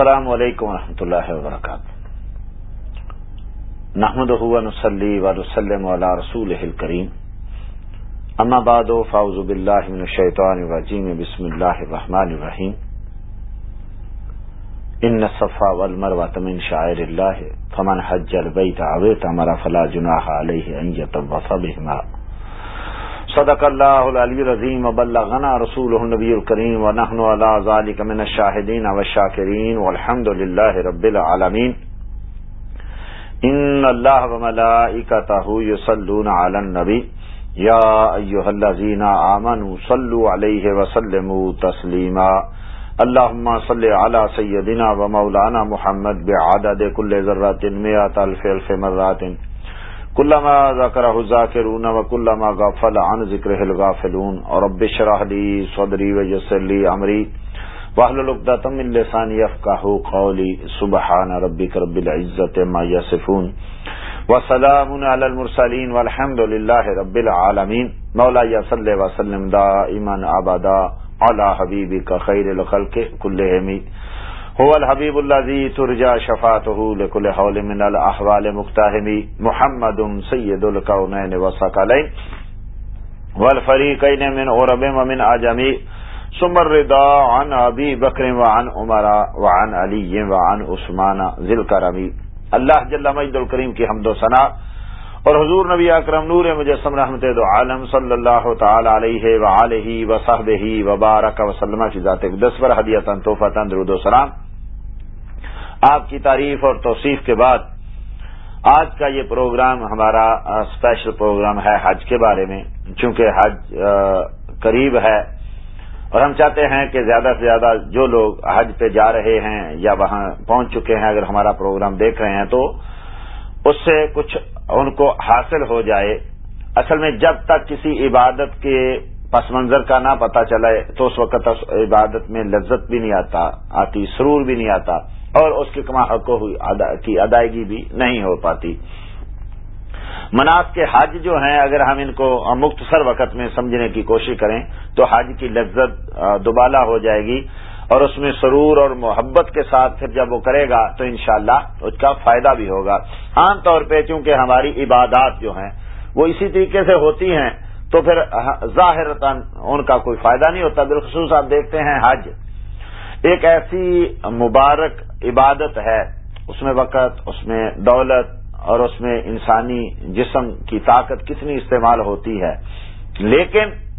السلام علیکم ورحمۃ اللہ وبرکاتہ۔ نحمد نسلی وسلم علی رسول کریم اما بعد فاؤز باللہ من الشیطان الرجیم، بسم اللہ الرحمن الرحیم۔ ان الصفا والمروه من شعائر الله فمن حج البيت او اعتمر فلا جناح عليه ان يطوف بهما صدق الله العلي العظيم وبلغنا رسوله النبي الكريم ونحن على ذلك من الشاهدين والشاكرين والحمد لله رب العالمين ان الله وملائكته يصلون على النبي يا ايها الذين امنوا صلوا عليه وسلموا تسليما اللهم صل على سيدنا ومولانا محمد بعدد كل ذره 100 الف الف مرات. كلما ذكره الذاكرون وكلما غفل عن ذكره الغافلون. رب اشرح لي صدري ويسر لي امري واحلل عقدة من لساني يفقهوا قولي سبحان ربك رب العزة ما يصفون وسلام على المرسلين والحمد لله رب العالمين مولاي صل وسلم دائما ابدا على حبيبك خير الخلق كلهم هو الحبیب الذي ترجى شفاعته لكل حول من الاحوال مقتهم محمد سید الكونين وثقلين والفريقين من عرب ومن عجم ثم الرضا عن ابي بكر وعن عمر وعن علي وعن عثمان ذي الكرم اللہ جل مجد الکریم کی حمد و ثنا اور حضور نبی اکرم نور مجسم رحمت دو عالم صلی اللہ تعالی علیہ وآلہ وصحبہ وبارک وسلم کی ذات دس پر حدیتا توفتا درود و سلام۔ آپ کی تعریف اور توصیف کے بعد آج کا یہ پروگرام ہمارا اسپیشل پروگرام ہے حج کے بارے میں، چونکہ حج قریب ہے۔ اور ہم چاہتے ہیں کہ زیادہ سے زیادہ جو لوگ حج پہ جا رہے ہیں یا وہاں پہنچ چکے ہیں، اگر ہمارا پروگرام دیکھ رہے ہیں تو اس سے کچھ ان کو حاصل ہو جائے۔ اصل میں جب تک کسی عبادت کے پس منظر کا نہ پتا چلے، تو اس وقت عبادت میں لذت بھی نہیں آتا، آتی، سرور بھی نہیں آتا، اور اس کے کما حقوق کی ادائیگی بھی نہیں ہو پاتی۔ مناف کے حج جو ہیں، اگر ہم ان کو مختصر وقت میں سمجھنے کی کوشش کریں، تو حج کی لذت دوبالا ہو جائے گی۔ اور اس میں سرور اور محبت کے ساتھ پھر جب وہ کرے گا تو انشاءاللہ اس کا فائدہ بھی ہوگا۔ عام طور پہ چونکہ ہماری عبادات جو ہیں وہ اسی طریقے سے ہوتی ہیں، تو پھر ظاہر ان کا کوئی فائدہ نہیں ہوتا۔ بالخصوص آپ دیکھتے ہیں حج۔ ایک ایسی مبارک عبادت ہے، اس میں وقت، اس میں دولت اور اس میں انسانی جسم کی طاقت کتنی استعمال ہوتی ہے۔ لیکن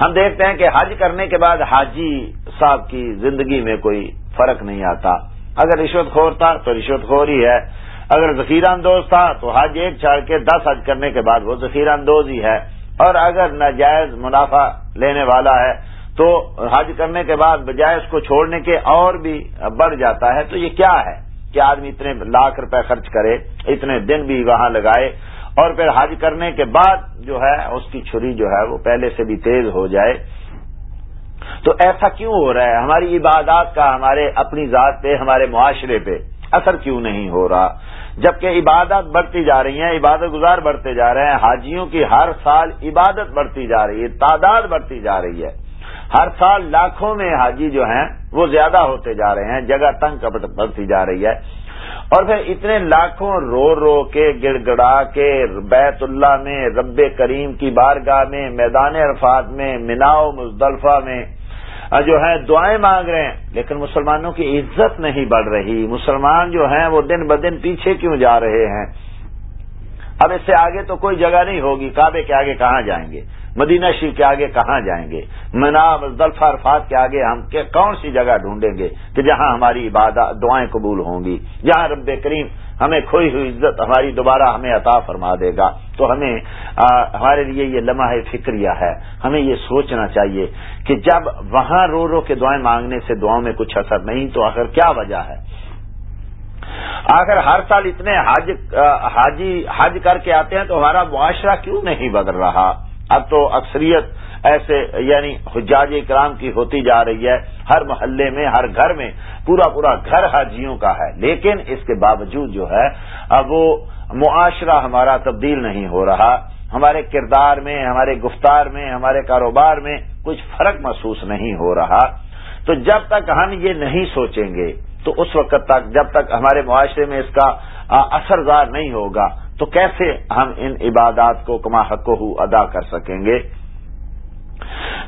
ہم دیکھتے ہیں کہ حج کرنے کے بعد حاجی صاحب کی زندگی میں کوئی فرق نہیں آتا۔ اگر رشوت خور تھا تو رشوت خور ہی ہے۔ اگر ذخیرہ اندوز تھا تو حج ایک چھاڑ کے دس حج کرنے کے بعد وہ ذخیرہ اندوز ہی ہے۔ اور اگر ناجائز منافع لینے والا ہے تو حج کرنے کے بعد بجائے اس کو چھوڑنے کے اور بھی بڑھ جاتا ہے۔ تو یہ کیا ہے؟ کہ آدمی اتنے لاکھ روپے خرچ کرے، اتنے دن بھی وہاں لگائے۔ اور پھر حج کرنے کے بعد جو ہے، اس کی چھری جو ہے، وہ پہلے سے بھی تیز ہو جائے۔ تو ایسا کیوں ہو رہا ہے؟ ہماری عبادات کا، ہمارے اپنی ذات پہ، ہمارے معاشرے پہ اثر کیوں نہیں ہو رہا؟ جبکہ عبادت بڑھتی جا رہی ہیں، عبادت گزار بڑھتے جا رہے ہیں، حاجیوں کی ہر سال عبادت بڑھتی جا رہی ہے، تعداد بڑھتی جا رہی ہے۔ ہر سال لاکھوں میں حاجی جو ہیں، وہ زیادہ ہوتے جا رہے ہیں، جگہ تنگ بڑھتی جا رہی ہے۔ اور پھر اتنے لاکھوں رو رو کے گڑ گڑا کے بیت اللہ میں، رب کریم کی بارگاہ میں، میدان عرفات میں مناؤ مزدلفہ میں جو ہے دعائیں مانگ رہے ہیں، لیکن مسلمانوں کی عزت نہیں بڑھ رہی۔ مسلمان جو ہیں وہ دن بدن پیچھے کیوں جا رہے ہیں؟ اب اس سے آگے تو کوئی جگہ نہیں ہوگی، کعبے کے آگے کہاں جائیں گے؟ مدینہ شریف کے آگے کہاں جائیں گے؟ منا مزدلفہ عرفات کے آگے ہم کون سی جگہ ڈھونڈیں گے کہ جہاں ہماری عبادت دعائیں قبول ہوں گی؟ جہاں رب کریم ہمیں کھوئی ہوئی عزت ہماری دوبارہ ہمیں عطا فرما دے گا۔ تو ہمیں ہمارے لیے یہ لمحہ فکریہ ہے۔ ہمیں یہ سوچنا چاہیے کہ جب وہاں رو رو کے دعائیں مانگنے سے دعاؤں میں کچھ اثر نہیں، تو آخر کیا وجہ ہے؟ آخر ہر سال اتنے حج حاجی، حج کر کے آتے ہیں تو ہمارا معاشرہ کیوں نہیں بدل رہا؟ اب تو اکثریت ایسے یعنی حجاج اکرام کی ہوتی جا رہی ہے، ہر محلے میں، ہر گھر میں، پورا پورا گھر حاجیوں کا ہے۔ لیکن اس کے باوجود جو ہے، اب وہ معاشرہ ہمارا تبدیل نہیں ہو رہا۔ ہمارے کردار میں، ہمارے گفتار میں، ہمارے کاروبار میں کچھ فرق محسوس نہیں ہو رہا۔ تو جب تک ہم یہ نہیں سوچیں گے، تو اس وقت تک جب تک ہمارے معاشرے میں اس کا اثردار نہیں ہوگا۔ تو کیسے ہم ان عبادات کو کما حق ادا کر سکیں گے؟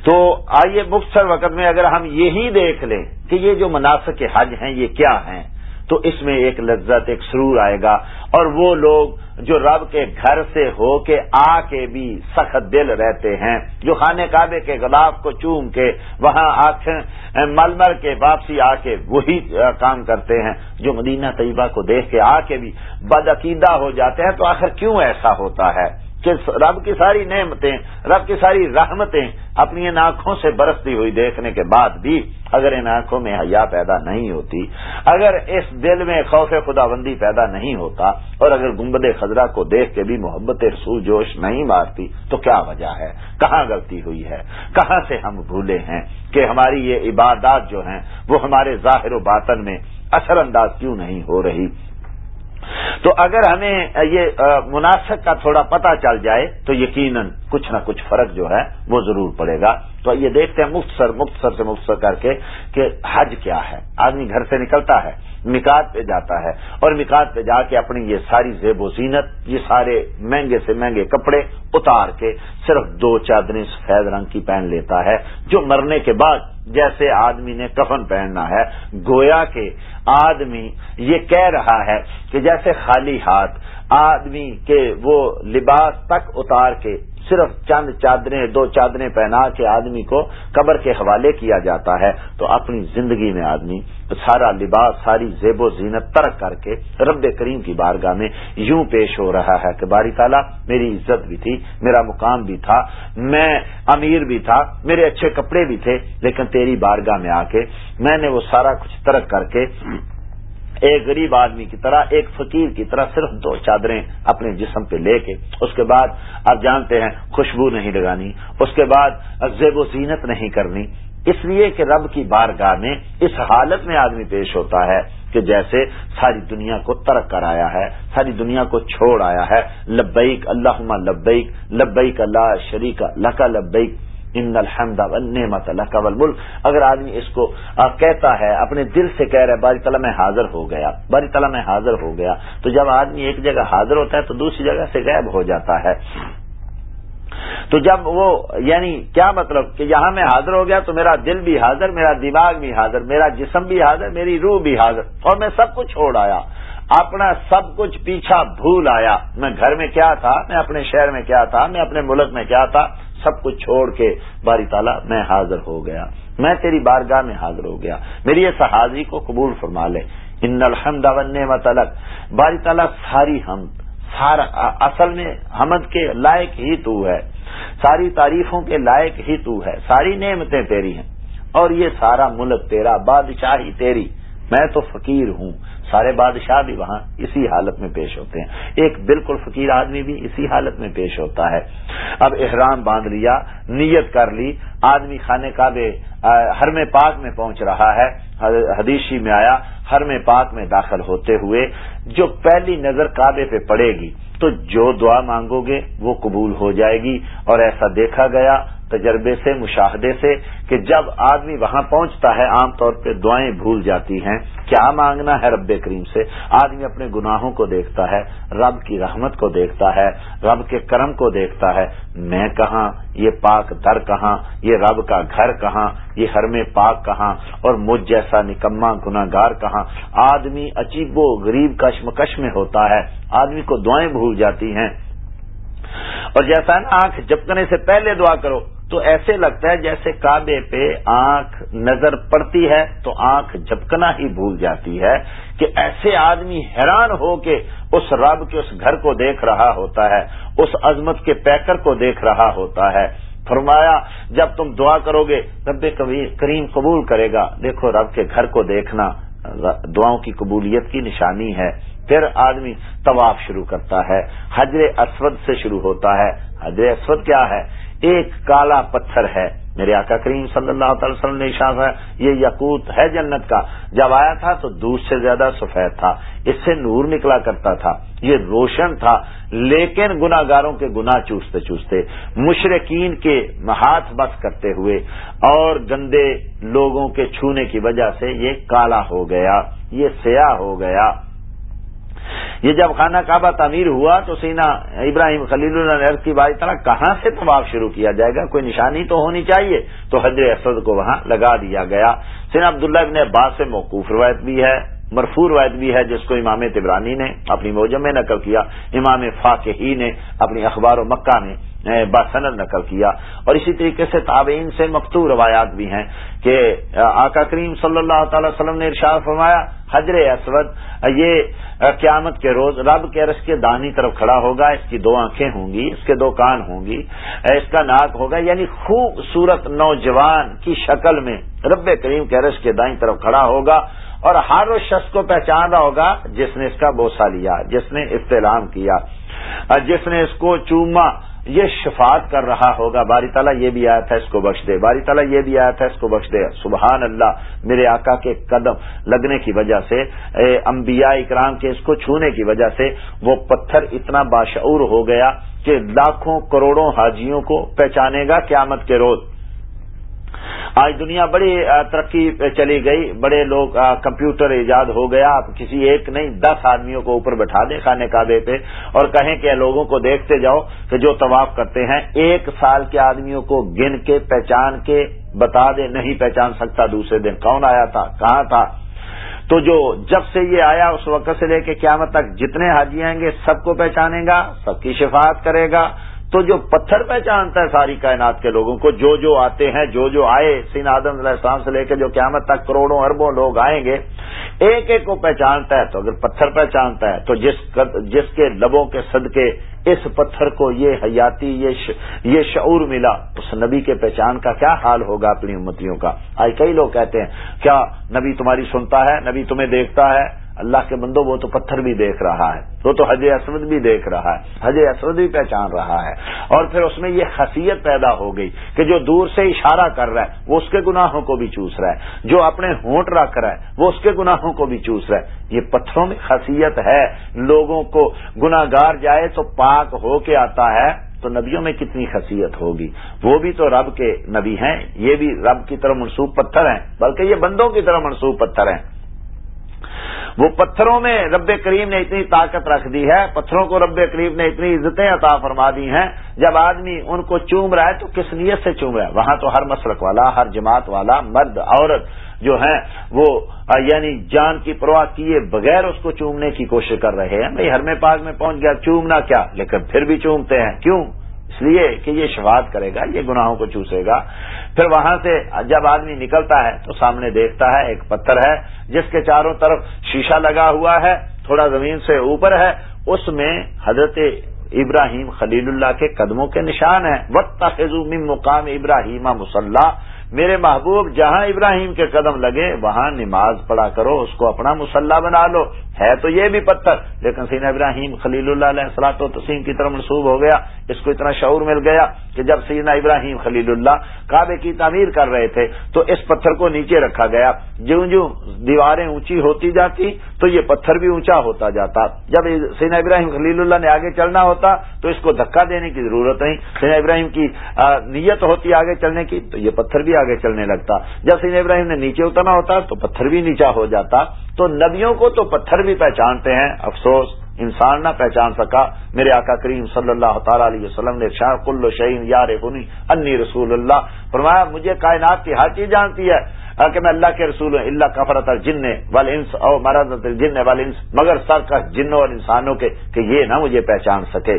تو آئیے مختصر وقت میں اگر ہم یہی دیکھ لیں کہ یہ جو مناسب حج ہیں، یہ کیا ہیں؟ تو اس میں ایک لذت، ایک سرور آئے گا۔ اور وہ لوگ جو رب کے گھر سے ہو کے آ کے بھی سخت دل رہتے ہیں، جو خانہ کعبے کے غلاف کو چوم کے وہاں آنکھیں مل مل کے واپسی آ کے وہی کام کرتے ہیں، جو مدینہ طیبہ کو دیکھ کے آ کے بھی بدعقیدہ ہو جاتے ہیں۔ تو آخر کیوں ایسا ہوتا ہے؟ کہ رب کی ساری نعمتیں، رب کی ساری رحمتیں اپنی ان آنکھوں سے برستی ہوئی دیکھنے کے بعد بھی اگر ان آنکھوں میں حیا پیدا نہیں ہوتی، اگر اس دل میں خوف خدا بندی پیدا نہیں ہوتا، اور اگر گنبد خزرہ کو دیکھ کے بھی محبت رسول جوش نہیں مارتی، تو کیا وجہ ہے؟ کہاں غلطی ہوئی ہے؟ کہاں سے ہم بھولے ہیں کہ ہماری یہ عبادات جو ہیں، وہ ہمارے ظاہر و باطن میں اثر انداز کیوں نہیں ہو رہی؟ تو اگر ہمیں یہ مناسب کا تھوڑا پتہ چل جائے تو یقیناً کچھ نہ کچھ فرق جو ہے وہ ضرور پڑے گا۔ تو یہ دیکھتے ہیں مختصر مختصر سے مختصر کر کے کہ حج کیا ہے۔ آدمی گھر سے نکلتا ہے نکات پہ جاتا ہے اور نکات پہ جا کے اپنی یہ ساری زیب و زینت، یہ سارے مہنگے سے مہنگے کپڑے اتار کے صرف دو چادریں سفید رنگ کی پہن لیتا ہے، جو مرنے کے بعد جیسے آدمی نے کفن پہننا ہے، گویا کے آدمی یہ کہہ رہا ہے کہ جیسے خالی ہاتھ آدمی کے وہ لباس تک اتار کے صرف چند چادریں، دو چادریں پہنا کے آدمی کو قبر کے حوالے کیا جاتا ہے، تو اپنی زندگی میں آدمی سارا لباس، ساری زیب و زینت ترک کر کے رب کریم کی بارگاہ میں یوں پیش ہو رہا ہے کہ باری تعالیٰ میری عزت بھی تھی، میرا مقام بھی تھا، میں امیر بھی تھا، میرے اچھے کپڑے بھی تھے، لیکن تیری بارگاہ میں آ کے میں نے وہ سارا کچھ ترک کر کے ایک غریب آدمی کی طرح، ایک فقیر کی طرح صرف دو چادریں اپنے جسم پہ لے کے، اس کے بعد آپ جانتے ہیں خوشبو نہیں لگانی، اس کے بعد زیب و زینت نہیں کرنی۔ اس لیے کہ رب کی بارگاہ میں اس حالت میں آدمی پیش ہوتا ہے کہ جیسے ساری دنیا کو ترک کر آیا ہے، ساری دنیا کو چھوڑ آیا ہے، لبیک اللہ لبیک لبیک اللہ شریک اللہ کا لبیک۔ ان الحمد نعمت اللہ کا ملک اگر آدمی اس کو کہتا ہے، اپنے دل سے کہہ رہا ہے، باری تعالیٰ میں حاضر ہو گیا، باری تعالیٰ میں حاضر ہو گیا تو جب آدمی ایک جگہ حاضر ہوتا ہے تو دوسری جگہ سے غائب ہو جاتا ہے۔ تو جب وہ یعنی کیا مطلب کہ یہاں میں حاضر ہو گیا تو میرا دل بھی حاضر، میرا دماغ بھی حاضر، میرا جسم بھی حاضر، میری روح بھی حاضر، اور میں سب کچھ چھوڑ آیا، اپنا سب کچھ پیچھا بھول آیا۔ میں گھر میں کیا تھا؟ میں اپنے شہر میں کیا تھا؟ میں اپنے ملک میں کیا تھا؟ سب کچھ چھوڑ کے باری تعالیٰ میں حاضر ہو گیا۔ میں تیری بارگاہ میں حاضر ہو گیا۔ میری اس حاضری کو قبول فرما لے۔ ان الحمد و باری تعالیٰ ساری ہم، سارا، اصل میں حمد کے لائق ہی تو ہے۔ ساری تعریفوں کے لائق ہی تو ہے۔ ساری نعمتیں تیری ہیں۔ اور یہ سارا ملک تیرا، بادشاہی تیری۔ میں تو فقیر ہوں۔ سارے بادشاہ بھی وہاں اسی حالت میں پیش ہوتے ہیں۔ ایک بالکل فقیر آدمی بھی اسی حالت میں پیش ہوتا ہے۔ اب احرام باندھ لیا، نیت کر لی، آدمی خانے کعبے ہر میں پاک میں پہنچ رہا ہے۔ حدیثی میں آیا ہر میں پاک میں داخل ہوتے ہوئے، جو پہلی نظر کعبے پہ پڑے گی، تو جو دعا مانگو گے، وہ قبول ہو جائے گی۔ اور ایسا دیکھا گیا تجربے سے، مشاہدے سے کہ جب آدمی وہاں پہنچتا ہے، عام طور پہ دعائیں بھول جاتی ہیں۔ کیا مانگنا ہے رب کریم سے؟ آدمی اپنے گناہوں کو دیکھتا ہے، رب کی رحمت کو دیکھتا ہے، رب کے کرم کو دیکھتا ہے۔ میں کہاں؟ یہ پاک در کہاں؟ یہ رب کا گھر کہاں؟ یہ حرم پاک کہاں؟ اور مجھ جیسا نکما گناگار کہاں؟ آدمی عجیب و غریب کشمکش میں ہوتا ہے۔ آدمی کو دعائیں بھول جاتی ہیں۔ اور جیسا نا، آنکھ جپکنے سے پہلے دعا کرو۔ تو ایسے لگتا ہے جیسے کعبے پہ آنکھ نظر پڑتی ہے تو آنکھ جھپکنا ہی بھول جاتی ہے کہ ایسے آدمی حیران ہو کے اس رب کے اس گھر کو دیکھ رہا ہوتا ہے، اس عظمت کے پیکر کو دیکھ رہا ہوتا ہے۔ فرمایا، جب تم دعا کرو گے، رب کریم قبول کرے گا۔ دیکھو، رب کے گھر کو دیکھنا، دعاؤں کی قبولیت کی نشانی ہے۔ پھر آدمی طواف شروع کرتا ہے۔ حجر اسود سے شروع ہوتا ہے۔ حجر اسود کیا ہے؟ ایک کالا پتھر ہے۔ میرے آقا کریم صلی اللہ تعالی وسلم نے اشاع ہے یہ یقوت ہے جنت کا۔ جب آیا تھا تو دودھ سے زیادہ سفید تھا، اس سے نور نکلا کرتا تھا۔ یہ روشن تھا، لیکن گناگاروں کے گناہ چوستے چوستے مشرقین کے ہاتھ بس کرتے ہوئے اور گندے لوگوں کے چھونے کی وجہ سے یہ کالا ہو گیا، یہ سیاہ ہو گیا۔ یہ جب خانہ کعبہ تعمیر ہوا تو سینا ابراہیم خلیل اللہ نے کی بھائی طرح کہاں سے طواف شروع کیا جائے گا؟ کوئی نشانی تو ہونی چاہیے۔ تو حضر اسد کو وہاں لگا دیا گیا۔ سینا عبداللہ ابن عباس سے موقوف روایت بھی ہے۔ مرفور روایت بھی ہے جس کو امام تبرانی نے اپنی موجم میں نقل کیا، امام فاقہی نے اپنی اخبار و مکہ میں باسند نقل کیا۔ اور اسی طریقے سے تابعین سے مکتو روایات بھی ہیں کہ آقا کریم صلی اللہ تعالی وسلم نے ارشاد فرمایا، حجر اسود، یہ قیامت کے روز رب کے رس کے دانی طرف کھڑا ہوگا، اس کی دو آنکھیں ہوں گی، اس کے دو کان ہوں گی اس کا ناک ہوگا یعنی خوبصورت نوجوان کی شکل میں رب کریم کے رس کے دائیں طرف کھڑا ہوگا۔ اور ہر اس شخص کو پہچان رہا ہوگا جس نے اس کا بوسا لیا، جس نے استعلام کیا جس نے اس کو چوما۔ یہ شفاعت کر رہا ہوگا۔ باری تعالیٰ یہ بھی آیا تھا اس کو بخش دے۔ باری تعالیٰ یہ بھی آیا تھا اس کو بخش دے۔ سبحان اللہ میرے آقا کے قدم لگنے کی وجہ سے انبیاء اکرام کے اس کو چھونے کی وجہ سے وہ پتھر اتنا باشعور ہو گیا کہ لاکھوں کروڑوں حاجیوں کو پہچانے گا قیامت کے روز۔ آج دنیا بڑی ترقی چلی گئی، بڑے لوگ کمپیوٹر ایجاد ہو گیا، آپ کسی ایک نہیں، دس آدمیوں کو اوپر بٹھا دیں خانے کعبے پہ اور کہیں کہ لوگوں کو دیکھتے جاؤ کہ جو طواف کرتے ہیں، ایک سال کے آدمیوں کو گن کے، پہچان کے بتا دے نہیں پہچان سکتا دوسرے دن، کون آیا تھا، کہاں تھا؟ تو جو جب سے یہ آیا، اس وقت سے لے کے قیامت تک جتنے حاجی آئیں گے، سب کو پہچانے گا، سب کی شفاعت کرے گا تو جو پتھر پہچانتا ہے ساری کائنات کے لوگوں کو، جو جو آتے ہیں، جو جو آئے سین آدم علیہ السلام سے لے کے جو قیامت تک کروڑوں اربوں لوگ آئیں گے، ایک ایک کو پہچانتا ہے، تو اگر پتھر پہچانتا ہے، تو جس جس کے لبوں کے صدقے اس پتھر کو یہ حیاتی، یہ شعور ملا اس نبی کے پہچان کا کیا حال ہوگا اپنی امتیوں کا؟ آج کئی لوگ کہتے ہیں، کیا نبی تمہاری سنتا ہے، نبی تمہیں دیکھتا ہے؟ اللہ کے بندو وہ تو پتھر بھی دیکھ رہا ہے، وہ تو حج اسود بھی دیکھ رہا ہے، حج اسود بھی پہچان رہا ہے۔ اور پھر اس میں یہ خصیت پیدا ہو گئی کہ جو دور سے اشارہ کر رہا ہے، وہ اس کے گناہوں کو بھی چوس رہا ہے۔ جو اپنے ہونٹ رکھ رہا ہے، وہ اس کے گناہوں کو بھی چوس رہا ہے۔ یہ پتھروں میں خصیت ہے۔ لوگوں کو گناگار جائے تو پاک ہو کے آتا ہے، تو نبیوں میں کتنی خصیت ہوگی؟ وہ بھی تو رب کے نبی ہیں، یہ بھی رب کی طرف منسوخ پتھر ہیں، بلکہ یہ بندوں کی طرف منسوخ پتھر ہیں۔ وہ پتھروں میں رب کریم نے اتنی طاقت رکھ دی ہے، پتھروں کو رب کریم نے اتنی عزتیں عطا فرما دی ہیں، جب آدمی ان کو چوم رہا ہے تو کس نیت سے چوم رہا ہے؟ وہاں تو ہر مسلک والا، ہر جماعت والا، مرد، عورت جو ہیں، وہ یعنی جان کی پرواہ کیے بغیر اس کو چومنے کی کوشش کر رہے ہیں، بھائی ہر میں پاک میں پہنچ گیا، چومنا کیا؟ لیکن پھر بھی چومتے ہیں، کیوں؟ اس لیے کہ یہ شفاعت کرے گا، یہ گناہوں کو چوسے گا۔ پھر وہاں سے جب آدمی نکلتا ہے تو سامنے دیکھتا ہے ایک پتھر ہے، جس کے چاروں طرف شیشہ لگا ہوا ہے، تھوڑا زمین سے اوپر ہے۔ اس میں حضرت ابراہیم خلیل اللہ کے قدموں کے نشان ہیں۔ وقت مقام ابراہیم مسلح میرے محبوب جہاں ابراہیم کے قدم لگے، وہاں نماز پڑھا کرو، اس کو اپنا مسلح بنا لو۔ ہے تو یہ بھی پتھر، لیکن سینا ابراہیم خلیل اللہ علیہ السلاط و تسیم کی طرف منسوب ہو گیا۔ اس کو اتنا شعور مل گیا کہ جب سینا ابراہیم خلیل اللہ کعبے کی تعمیر کر رہے تھے، تو اس پتھر کو نیچے رکھا گیا۔ جوں جوں دیواریں اونچی ہوتی جاتی، تو یہ پتھر بھی اونچا ہوتا جاتا۔ جب سینا ابراہیم خلیل اللہ نے آگے چلنا ہوتا، تو اس کو دھکا دینے کی ضرورت نہیں۔ سینا ابراہیم کی نیت ہوتی آگے چلنے کی، تو یہ پتھر بھی آگے چلنے لگتا۔ جب سینا ابراہیم نے نیچے اترنا ہوتا تو پتھر بھی نیچا ہو جاتا۔ تو نبیوں کو تو پتھر بھی پہچانتے ہیں۔ افسوس، انسان نہ پہچان سکا۔ میرے آقا کریم صلی اللہ تعالی علیہ وسلم نے شاہ کل شعین یار ہنی انی رسول اللہ فرمایا، مجھے کائنات کی ہر چیز جانتی ہے۔ کہ میں اللہ کے رسول ہوں اللہ کفرت جن انس اور مرد جن انس۔ مگر سر کا جنوں اور انسانوں کے کہ یہ نہ مجھے پہچان سکے۔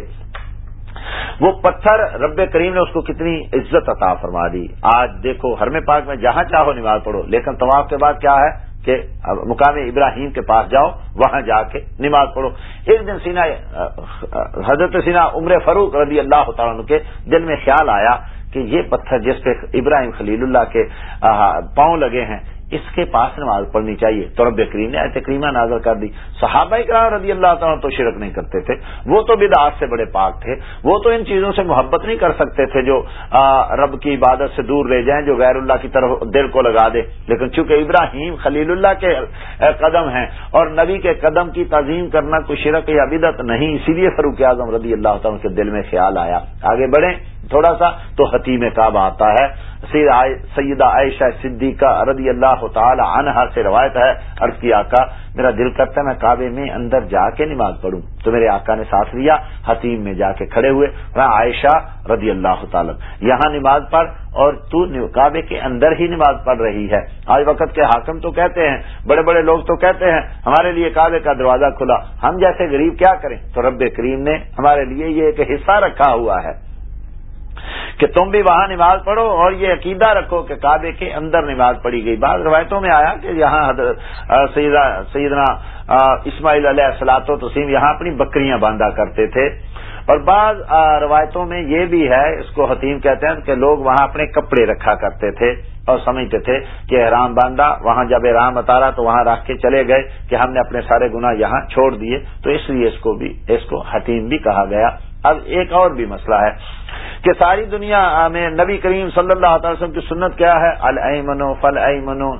وہ پتھر رب کریم نے اس کو کتنی عزت عطا فرما دی۔ آج دیکھو، ہر میں پاک میں جہاں چاہو نماز پڑھو، لیکن طواف کے بعد کیا ہے کہ مقام ابراہیم کے پاس جاؤ، وہاں جا کے نماز پڑھو۔ ایک دن سینا، حضرت سینا عمر فروخ رضی اللہ تعالیٰ کے دل میں خیال آیا کہ یہ پتھر جس پہ ابراہیم خلیل اللہ کے پاؤں لگے ہیں اس کے پاس نماز پڑھنی چاہیے۔ تو رب کریم نے ایسے کریمہ نازر کر دی۔ صحابہ کرام رضی اللہ تعالیٰ تو شرک نہیں کرتے تھے۔ وہ تو بدعات سے بڑے پاک تھے۔ وہ تو ان چیزوں سے محبت نہیں کر سکتے تھے جو رب کی عبادت سے دور رہ جائیں، جو غیر اللہ کی طرف دل کو لگا دے۔ لیکن چونکہ ابراہیم خلیل اللہ کے قدم ہیں اور نبی کے قدم کی تعظیم کرنا کوئی شرک یا بدت نہیں، اسی لیے فروخ اعظم رضی اللہ تعالیٰ کے دل میں خیال آیا۔ آگے بڑھیں۔ تھوڑا سا، تو حتیم کعبہ آتا ہے۔ سیدہ عائشہ صدیقہ رضی اللہ تعالی عنہا سے روایت ہے، عرض کی آقا، میرا دل کرتا ہے میں کعبے میں اندر جا کے نماز پڑھوں۔ تو میرے آقا نے ساتھ لیا، حتیم میں جا کے کھڑے ہوئے میں عائشہ رضی اللہ تعالی یہاں نماز پڑھ، اور تو کعبے کے اندر ہی نماز پڑھ رہی ہے۔ آج وقت کے حاکم تو کہتے ہیں، بڑے بڑے لوگ تو کہتے ہیں، ہمارے لیے کعبے کا دروازہ کھلا، ہم جیسے غریب کیا کریں؟ تو رب کریم نے ہمارے لیے یہ ایک حصہ رکھا ہوا ہے۔ کہ تم بھی وہاں نماز پڑھو اور یہ عقیدہ رکھو کہ کعبے کے اندر نماز پڑھی گئی۔ بعض روایتوں میں آیا کہ یہاں سیدنا اسماعیل علیہ السلاط و تسیم یہاں اپنی بکریاں باندھا کرتے تھے۔ اور بعض روایتوں میں یہ بھی ہے، اس کو حتیم کہتے ہیں کہ لوگ وہاں اپنے کپڑے رکھا کرتے تھے اور سمجھتے تھے کہ احرام باندھا، وہاں جب احرام اتارا تو وہاں رکھ کے چلے گئے کہ ہم نے اپنے سارے گنا یہاں چھوڑ دیے۔ تو اس لیے اس کو بھی، اس کو حتیم بھی کہا گیا۔ اب ایک اور بھی مسئلہ ہے کہ ساری دنیا میں نبی کریم صلی اللہ تعالی وسلم کی سنت کیا ہے؟ المنو فل منو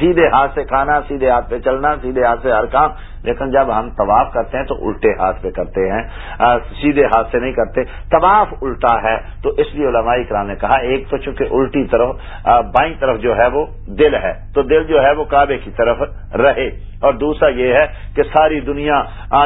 سیدھے ہاتھ سے کھانا، سیدھے ہاتھ پہ چلنا، سیدھے ہاتھ سے ہر کام۔ لیکن جب ہم طواف کرتے ہیں تو الٹے ہاتھ پہ کرتے ہیں سیدھے ہاتھ سے نہیں کرتے۔ طواف الٹا ہے تو اس لیے علماء کرام نے کہا، ایک تو چونکہ الٹی طرف بائیں طرف جو ہے وہ دل ہے، تو دل جو ہے وہ کعبے کی طرف رہے۔ اور دوسرا یہ ہے کہ ساری دنیا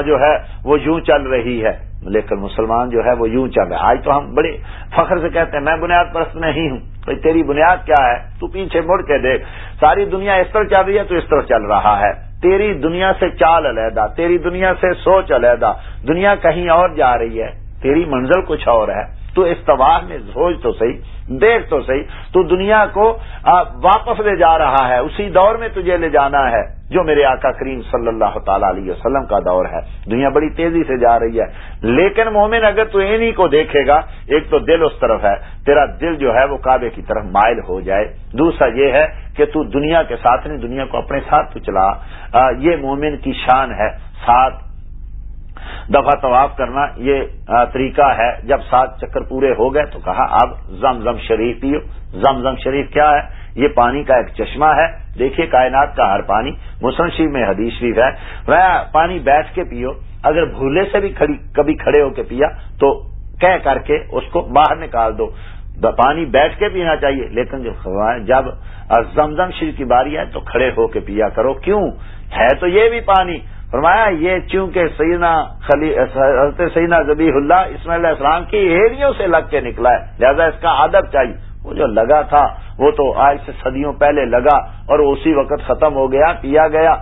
جو ہے وہ یوں چل رہی ہے۔ لیکن مسلمان جو ہے وہ یوں چل رہا ہے آج تو ہم بڑے فخر سے کہتے ہیں، میں بنیاد پرست نہیں ہوں۔ بھائی، تیری بنیاد کیا ہے؟ تو پیچھے مڑ کے دیکھ۔ ساری دنیا اس طرح چل رہی ہے تو اس طرح چل رہا ہے۔ تیری دنیا سے چال علیحدہ، تیری دنیا سے سوچ علیحدہ۔ دنیا کہیں اور جا رہی ہے۔ تیری منزل کچھ اور ہے۔ تو اس میں سوچ تو صحیح دیکھ تو صحیح، تو دنیا کو واپس لے جا رہا ہے، اسی دور میں تجھے لے جانا ہے، جو میرے آقا کریم صلی اللہ تعالی علیہ وسلم کا دور ہے۔ دنیا بڑی تیزی سے جا رہی ہے۔ لیکن مومن اگر تو انہی کو دیکھے گا، ایک تو دل اس طرف ہے، تیرا دل جو ہے وہ کعبے کی طرف مائل ہو جائے۔ دوسرا یہ ہے کہ تو دنیا کے ساتھ نہیں، دنیا کو اپنے ساتھ تو چلا۔ یہ مومن کی شان ہے، ساتھ دفعہ طواف کرنا یہ طریقہ ہے۔ جب سات چکر پورے ہو گئے تو کہا اب زم زم شریف پیو۔ زم زم شریف کیا ہے؟ یہ پانی کا ایک چشمہ ہے۔ دیکھیے کائنات کا ہر پانی۔ مسلم شریف میں حدیث شریف ہے۔ وہ پانی بیٹھ کے پیو۔ اگر بھولے سے بھی کبھی کھڑے ہو کے پیا تو کہہ کر کے اس کو باہر نکال دو۔ پانی بیٹھ کے پینا چاہیے۔ لیکن جب زمزم شریف کی باری ہے تو کھڑے ہو کے پیا کرو۔ کیوں؟ ہے تو یہ بھی پانی۔ فرمایا، یہ چونکہ سیدنا خلی، حضرت سیدنا زبی اللہ اسماعیل علیہ السلام کی ایریوں سے لگ کے نکلا ہے، لہذا اس کا ادب چاہیے۔ وہ جو لگا تھا، وہ تو آج سے صدیوں پہلے لگا اور اسی وقت ختم ہو گیا پیا گیا،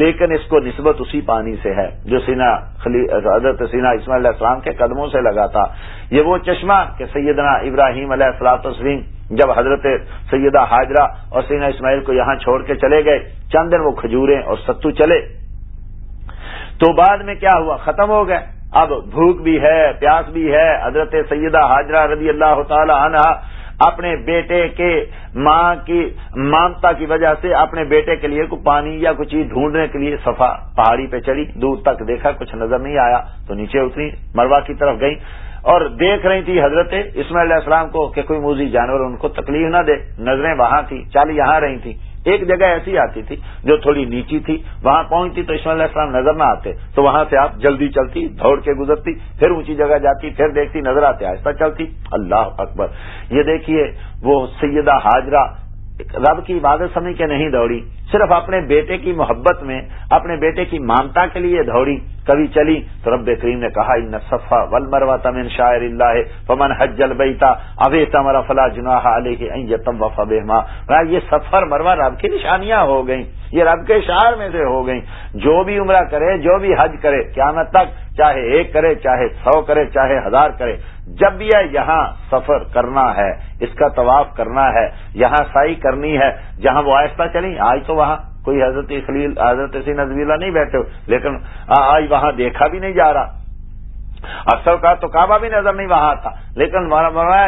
لیکن اس کو نسبت اسی پانی سے ہے، جو سینا حضرت سینا اسماعیل علیہ السلام کے قدموں سے لگا تھا۔ یہ وہ چشمہ کہ سیدنا ابراہیم علیہ السلاط تسلیم جب حضرت سیدہ حاجرہ اور سینا اسماعیل کو یہاں چھوڑ کے چلے گئے، چند دن وہ کھجورے اور ستو چلے۔ تو بعد میں کیا ہوا؟ ختم ہو گئے۔ اب بھوک بھی ہے، پیاس بھی ہے۔ حضرت سیدہ حاجرہ رضی اللہ تعالی عنہ اپنے بیٹے کے ماں کی مامتا کی وجہ سے اپنے بیٹے کے لیے کوئی پانی یا کچھ چیز ڈھونڈنے کے لیے صفا پہاڑی پہ چلی دور تک دیکھا، کچھ نظر نہیں آیا، تو نیچے اتری، مروا کی طرف گئی اور دیکھ رہی تھی حضرت اسماعیل علیہ السلام کو کہ کوئی موزی جانور ان کو تکلیف نہ دے۔ نظریں وہاں تھی چال یہاں رہی تھی ایک جگہ ایسی آتی تھی جو تھوڑی نیچی تھی، وہاں پہنچتی تو اسماعیل علیہ السلام نظر نہ آتے، تو وہاں سے آپ جلدی چلتی، دوڑ کے گزرتی، پھر اونچی جگہ جاتی، پھر دیکھتی، نظر آتے، آہستہ چلتی، اللہ اکبر۔ یہ دیکھیے، وہ سیدہ حاجرہ، رب کی عبادت سمجھ کے نہیں دوڑی۔ صرف اپنے بیٹے کی محبت میں، اپنے بیٹے کی مانتا کے لیے دوڑی، کبھی چلی تو رب کریم نے کہا، ان صفا ول مروا تمن شاعر اللہ، فمن حج البیتا ابے تمر فلا جناح علیہ تم وفا بہما یہ سفر مروا رب کی نشانیاں ہو گئیں، یہ رب کے شعر میں سے ہو گئیں۔ جو بھی عمرہ کرے، جو بھی حج کرے، قیامت تک چاہے ایک کرے، چاہے سو کرے، چاہے ہزار کرے، جب بھی یہاں سفر کرنا ہے، اس کا طواف کرنا ہے، یہاں سائی کرنی ہے، جہاں وہ آہستہ چلی آج تو وہاں کوئی حضرت خلیل، حضرت سی نظویلا نہیں بیٹھے لیکن آج وہاں دیکھا بھی نہیں جا رہا۔ اکثر کا تو کعبہ بھی نظر نہیں وہاں تھا، لیکن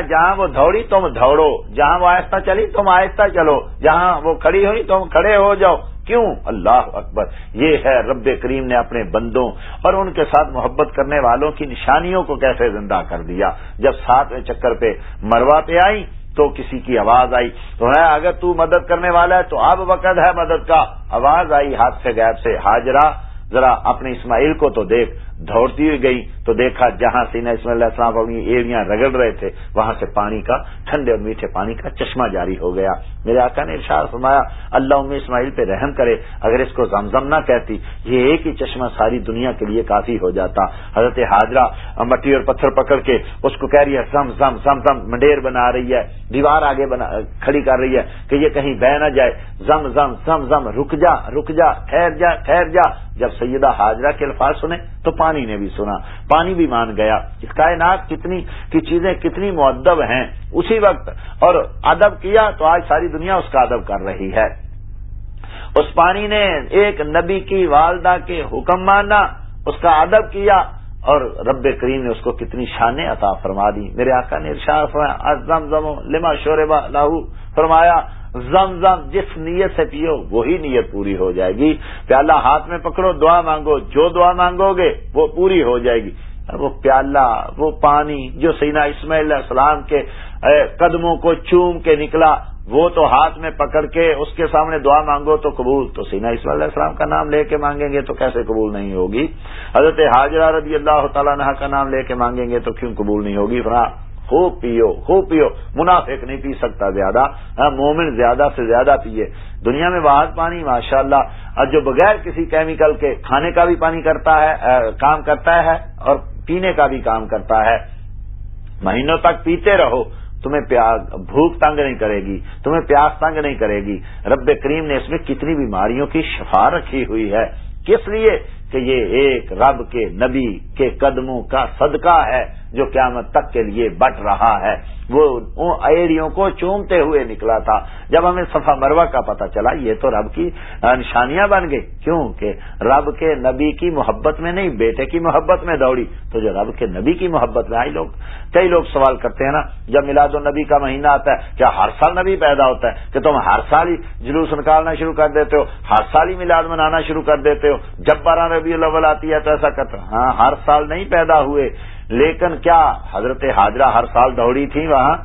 جہاں وہ دوڑی تم دوڑو، جہاں وہ آہستہ چلی تم آہستہ چلو، جہاں وہ کھڑی ہوئی تم کھڑے ہو جاؤ۔ کیوں؟ اللہ اکبر، یہ ہے رب کریم نے اپنے بندوں اور ان کے ساتھ محبت کرنے والوں کی نشانیوں کو کیسے زندہ کر دیا۔ جب ساتویں چکر پہ مروا پہ آئی تو کسی کی آواز آئی تو ہے، اگر تو مدد کرنے والا ہے تو اب وقت ہے مدد کا۔ آواز آئی، ہاتھ سے غیب سے، حاجرہ، ذرا اپنے اسماعیل کو تو دیکھ۔ دوڑتی ہوئی گئی تو دیکھا جہاں سینا اسماعیل علیہ السلام اپنی ایڑیاں رگڑ رہے تھے، وہاں سے پانی کا، ٹھنڈے اور میٹھے پانی کا چشمہ جاری ہو گیا۔ میرے آقا نے ارشاد فرمایا اللہ ام اسماعیل پہ رحم کرے، اگر اس کو زمزم نہ کہتی، یہ ایک ہی چشمہ ساری دنیا کے لیے کافی ہو جاتا۔ حضرت حاضرہ مٹی اور پتھر پکڑ کے اس کو کہہ رہی ہے، زم زم زم زم، منڈیر بنا رہی ہے، دیوار آگے بنا، کھڑی کر رہی ہے کہ یہ کہیں بہ نہ جائے۔ زم زم زم زم، رک جا رک جا، ٹھہر جا ٹھہر جا۔ جب سیدہ حاضرہ کے الفاظ سنے تو پانی نے بھی سنا، پانی بھی مان گیا۔ اس کائنات کتنی کی چیزیں کتنی معدب ہیں۔ اسی وقت اور ادب کیا تو آج ساری دنیا اس کا ادب کر رہی ہے۔ اس پانی نے ایک نبی کی والدہ کے حکم مانا، اس کا ادب کیا اور رب کریم نے اس کو کتنی شانیں عطا فرما دی میرے آقا نے ارشاد فرمایا لما شوربا لاہو فرمایا زم زم جس نیت سے پیو، وہی نیت پوری ہو جائے گی۔ پیالہ ہاتھ میں پکڑو، دعا مانگو، جو دعا مانگو گے، وہ پوری ہو جائے گی۔ وہ پیالہ، وہ پانی جو سینا اسماعیل علیہ السلام کے قدموں کو چوم کے نکلا، وہ تو ہاتھ میں پکڑ کے اس کے سامنے دعا مانگو تو قبول۔ تو سینا اسماعیل علیہ السلام کا نام لے کے مانگیں گے تو کیسے قبول نہیں ہوگی؟ حضرت حاضرہ رضی اللہ تعالیٰ نہ کا نام لے کے مانگیں گے تو کیوں قبول نہیں ہوگی؟ فرا خوب پیو خوب پیو۔ منافق نہیں پی سکتا زیادہ۔ ہاں مومن زیادہ سے زیادہ پیے۔ دنیا میں بہت پانی ماشاء اللہ جو بغیر کسی کیمیکل کے کھانے کا بھی پانی کرتا ہے کام کرتا ہے اور پینے کا بھی کام کرتا ہے۔ مہینوں تک پیتے رہو۔ تمہیں پیاس، بھوک تنگ نہیں کرے گی۔ تمہیں پیاس تنگ نہیں کرے گی۔ رب کریم نے اس میں کتنی بیماریوں کی شفا رکھی ہوئی ہے۔ کس لیے؟ کہ یہ ایک رب کے نبی کے قدموں کا صدقہ ہے۔ جو قیامت تک کے لیے بٹ رہا ہے۔ وہ ایڑیوں کو چومتے ہوئے نکلا تھا۔ جب ہمیں صفا مروا کا پتا چلا، یہ تو رب کی نشانیاں بن گئی۔ کیوں کہ رب کے نبی کی محبت میں نہیں، بیٹے کی محبت میں دوڑی۔ تو جو رب کے نبی کی محبت میں آئی، لوگ کئی لوگ سوال کرتے ہیں نا، جب میلاد النبی کا مہینہ آتا ہے، کیا ہر سال نبی پیدا ہوتا ہے؟ کہ تم ہر سال ہی جلوس نکالنا شروع کر دیتے ہو، ہر سال ہی میلاد منانا شروع کر دیتے ہو۔ جب بارہ ربی الاول آتی ہے تو ایسا کرتے ہاں ہر سال نہیں پیدا ہوئے۔ لیکن کیا حضرت حاضرہ ہر سال دوڑی تھی وہاں؟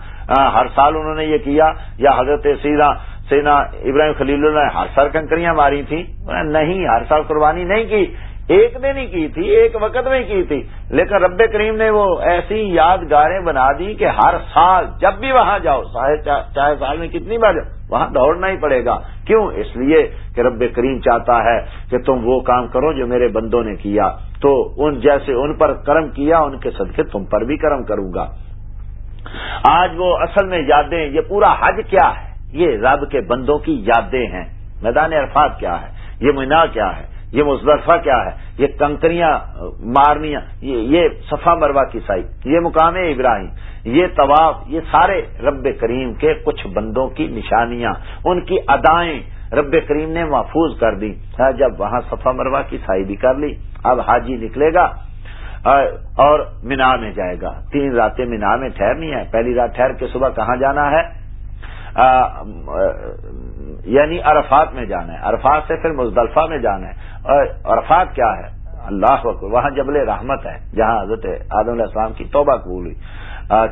ہر سال انہوں نے یہ کیا؟ یا حضرت سینا سینا ابراہیم خلیل اللہ نے ہر سال کنکریاں ماری تھیں؟ نہیں، ہر سال قربانی نہیں کی۔ ایک دن ہی کی تھی، ایک وقت میں کی تھی۔ لیکن رب کریم نے وہ ایسی یادگاریں بنا دی کہ ہر سال جب بھی وہاں جاؤ چاہے سال میں کتنی بار جاؤ وہاں دوڑنا ہی پڑے گا۔ کیوں؟ اس لیے کہ رب کریم چاہتا ہے کہ تم وہ کام کرو جو میرے بندوں نے کیا۔ تو ان جیسے ان پر کرم کیا، ان کے صدقے تم پر بھی کرم کروں گا۔ آج وہ اصل میں یادیں، یہ پورا حج کیا ہے؟ یہ رب کے بندوں کی یادیں ہیں۔ میدان عرفات کیا ہے؟ یہ مینا کیا ہے؟ یہ مزدرفہ کیا ہے؟ یہ کنکریاں، مارنیاں، یہ صفا مروا کی سائی، یہ مقام ابراہیم، یہ طواف، یہ سارے رب کریم کے کچھ بندوں کی نشانیاں، ان کی ادائیں رب کریم نے محفوظ کر دی ہاں، جب وہاں صفا مروا کی سائی بھی کر لی، اب حاجی نکلے گا اور مینا میں جائے گا۔ تین راتیں مینا میں ٹھہرنی ہے پہلی رات ٹھہر کے صبح کہاں جانا ہے؟ یعنی عرفات میں جانا ہے۔ عرفات سے پھر مزدلفہ میں جانا ہے۔ اور عرفات کیا ہے؟ اللہ وقت وہاں جبل رحمت ہے، جہاں حضرت آدم علیہ السلام کی توبہ قبول ہوئی۔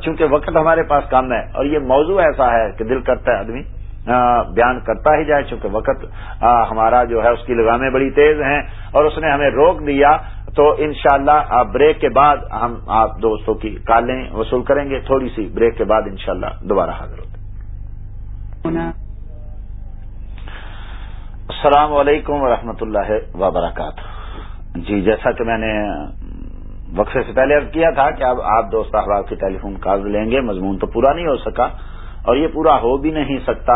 چونکہ وقت ہمارے پاس کم ہے اور یہ موضوع ایسا ہے کہ دل کرتا ہے آدمی بیان کرتا ہی جائے، چونکہ وقت ہمارا جو ہے، اس کی لگامیں بڑی تیز ہیں اور اس نے ہمیں روک دیا۔ تو انشاءاللہ شاء بریک کے بعد ہم آپ دوستوں کی کالیں وصول کریں گے۔ تھوڑی سی بریک کے بعد انشاءاللہ دوبارہ حاضر ہوتے السلام علیکم ورحمۃ اللہ وبرکاتہ۔ جی جیسا کہ میں نے وقفے سے پہلے عرض کیا تھا کہ اب آپ دوست احباب کی ٹیلی فون کال لیں گے، مضمون تو پورا نہیں ہو سکا اور یہ پورا ہو بھی نہیں سکتا۔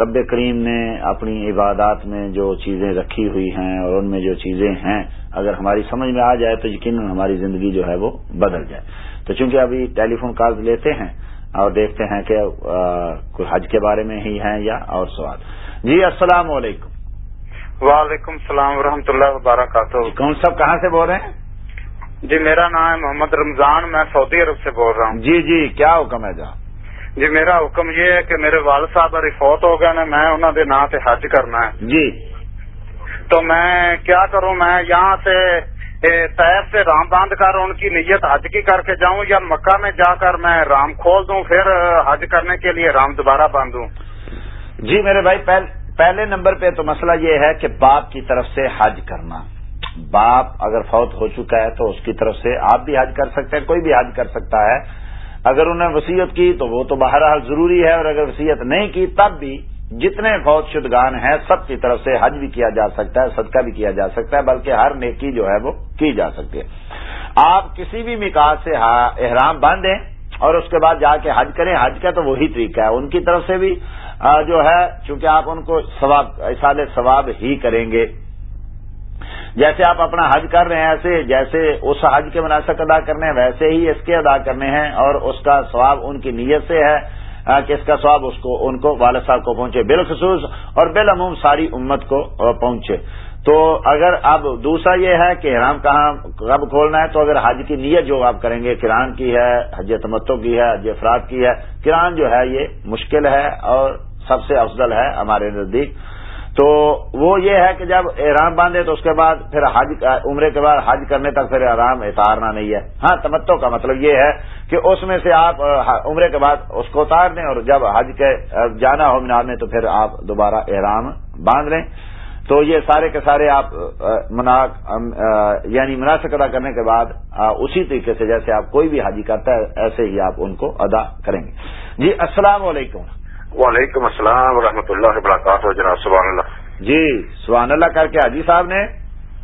رب کریم نے اپنی عبادات میں جو چیزیں رکھی ہوئی ہیں اور ان میں جو چیزیں ہیں، اگر ہماری سمجھ میں آ جائے تو یقیناً ہماری زندگی جو ہے وہ بدل جائے۔ تو چونکہ ابھی ٹیلی فون کال لیتے ہیں اور دیکھتے ہیں کہ کوئی حج کے بارے میں ہی ہیں یا اور سوال۔ جی السلام علیکم۔ وعلیکم السلام ورحمۃ اللہ وبرکاتہ۔ کون صاحب کہاں سے بول رہے ہیں؟ جی میرا نام ہے محمد رمضان میں سعودی عرب سے بول رہا ہوں۔ جی جی کیا حکم ہے جہاں جی میرا حکم یہ ہے کہ میرے والد صاحب ابھی فوت ہو گئے نا میں انہوں دے نام سے حج کرنا ہے۔ جی۔ تو میں کیا کروں میں یہاں سے طیب سے رام باندھ کر ان کی نیت حج کی کر کے جاؤں یا مکہ میں جا کر میں رام کھول دوں پھر حج کرنے کے لیے رام دوبارہ باندھوں۔ جی میرے بھائی پہلے پہلے نمبر پہ تو مسئلہ یہ ہے کہ باپ کی طرف سے حج کرنا۔ باپ اگر فوت ہو چکا ہے تو اس کی طرف سے آپ بھی حج کر سکتے ہیں، کوئی بھی حج کر سکتا ہے۔ اگر انہیں وسیعت کی تو وہ تو بہرحال ضروری ہے، اور اگر وسیعت نہیں کی تب بھی جتنے فوت شدگان ہیں سب کی طرف سے حج بھی کیا جا سکتا ہے، صدقہ بھی کیا جا سکتا ہے، بلکہ ہر نیکی جو ہے وہ کی جا سکتی ہے۔ آپ کسی بھی مکاس سے ہاں، احرام باندھیں اور اس کے بعد جا کے حج کریں۔ حج کا تو وہی طریقہ ہے۔ ان کی طرف سے بھی جو ہے، چونکہ آپ ان کو ثواب، اصال ثواب ہی کریں گے۔ جیسے آپ اپنا حج کر رہے ہیں، ایسے، جیسے اس حج کے مناسب ادا کرنے ہیں، ویسے ہی اس کے ادا کرنے ہیں، اور اس کا ثواب ان کی نیت سے ہے کہ اس کا سواب اس کو، ان کو والد صاحب کو پہنچے، بالخصوص اور بالعموم ساری امت کو پہنچے۔ تو اگر اب دوسرا یہ ہے کہ حرام کہاں کب کھولنا ہے، تو اگر حج کی نیت جو آپ کریں گے کران کی ہے، حج تمتو کی ہے، حج افراد کی ہے کران جو ہے، یہ مشکل ہے، اور سب سے افضل ہے ہمارے نزدیک۔ تو وہ یہ ہے کہ جب احرام باندھے تو اس کے بعد پھر حج عمرے کے بعد حج کرنے تک پھر آرام اتارنا نہیں ہے۔ ہاں تمتو کا مطلب یہ ہے کہ اس میں سے آپ عمرے کے بعد اس کو اتار دیں اور جب حج کے جانا ہو مینار میں تو پھر آپ دوبارہ احرام باندھ لیں۔ تو یہ سارے کے سارے آپ یعنی مناسب ادا کرنے کے بعد اسی طریقے سے جیسے آپ کوئی بھی حاجی کرتا ہے، ایسے ہی آپ ان کو ادا کریں گے۔ جی السلام علیکم۔ وعلیکم السلام ورحمۃ اللہ وبرکاتہ جناب سبحان اللہ۔ جی سبحان اللہ کر کے حاجی صاحب نے؟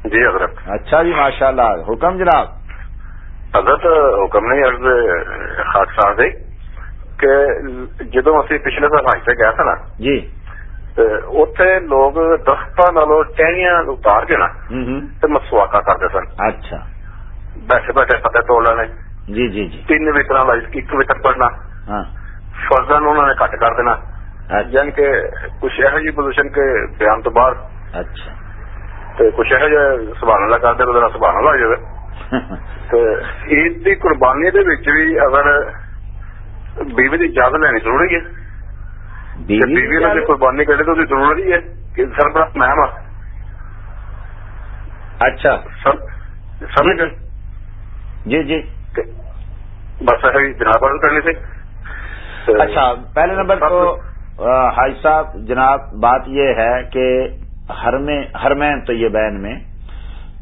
جی حضرت۔ اچھا جی ماشاء اللہ حکم جناب؟ حضرت حکم نہیں عرض خاص صاحب کہ جدو اسی پچھلے سال حج سے گیا تھا نا جی۔ اتے لوگ درختوں نالوں ٹہنیاں اتار کے نا مسواقا کرتے سن۔ اچھا۔ بیٹھے بیٹھے فتح توڑ لینے۔ جی جی جی۔ تین وکر ایک وکر پڑھنا۔ ہاں۔ فرزن انہوں نے کٹ کر دینا۔ یعنی کہ کچھ جی پوزیشن کے بیان تو بعد اچھا۔ تو کچھ جہ سبحان اللہ کرتے تو سبحان اللہ جائے تو عید کی قربانی بھی اگر بیوی کی اجازت لینی ضروری ہے۔ بیوی نے قربانی کرے تو ضروری ہے کہ سربراہ مہم اچھا۔ سمجھ جی جی۔ بس جناب کرنی تھی۔ اچھا پہلے نمبر تو حاج صاحب، جناب، بات یہ ہے کہ ہر میں میں تو یہ بین میں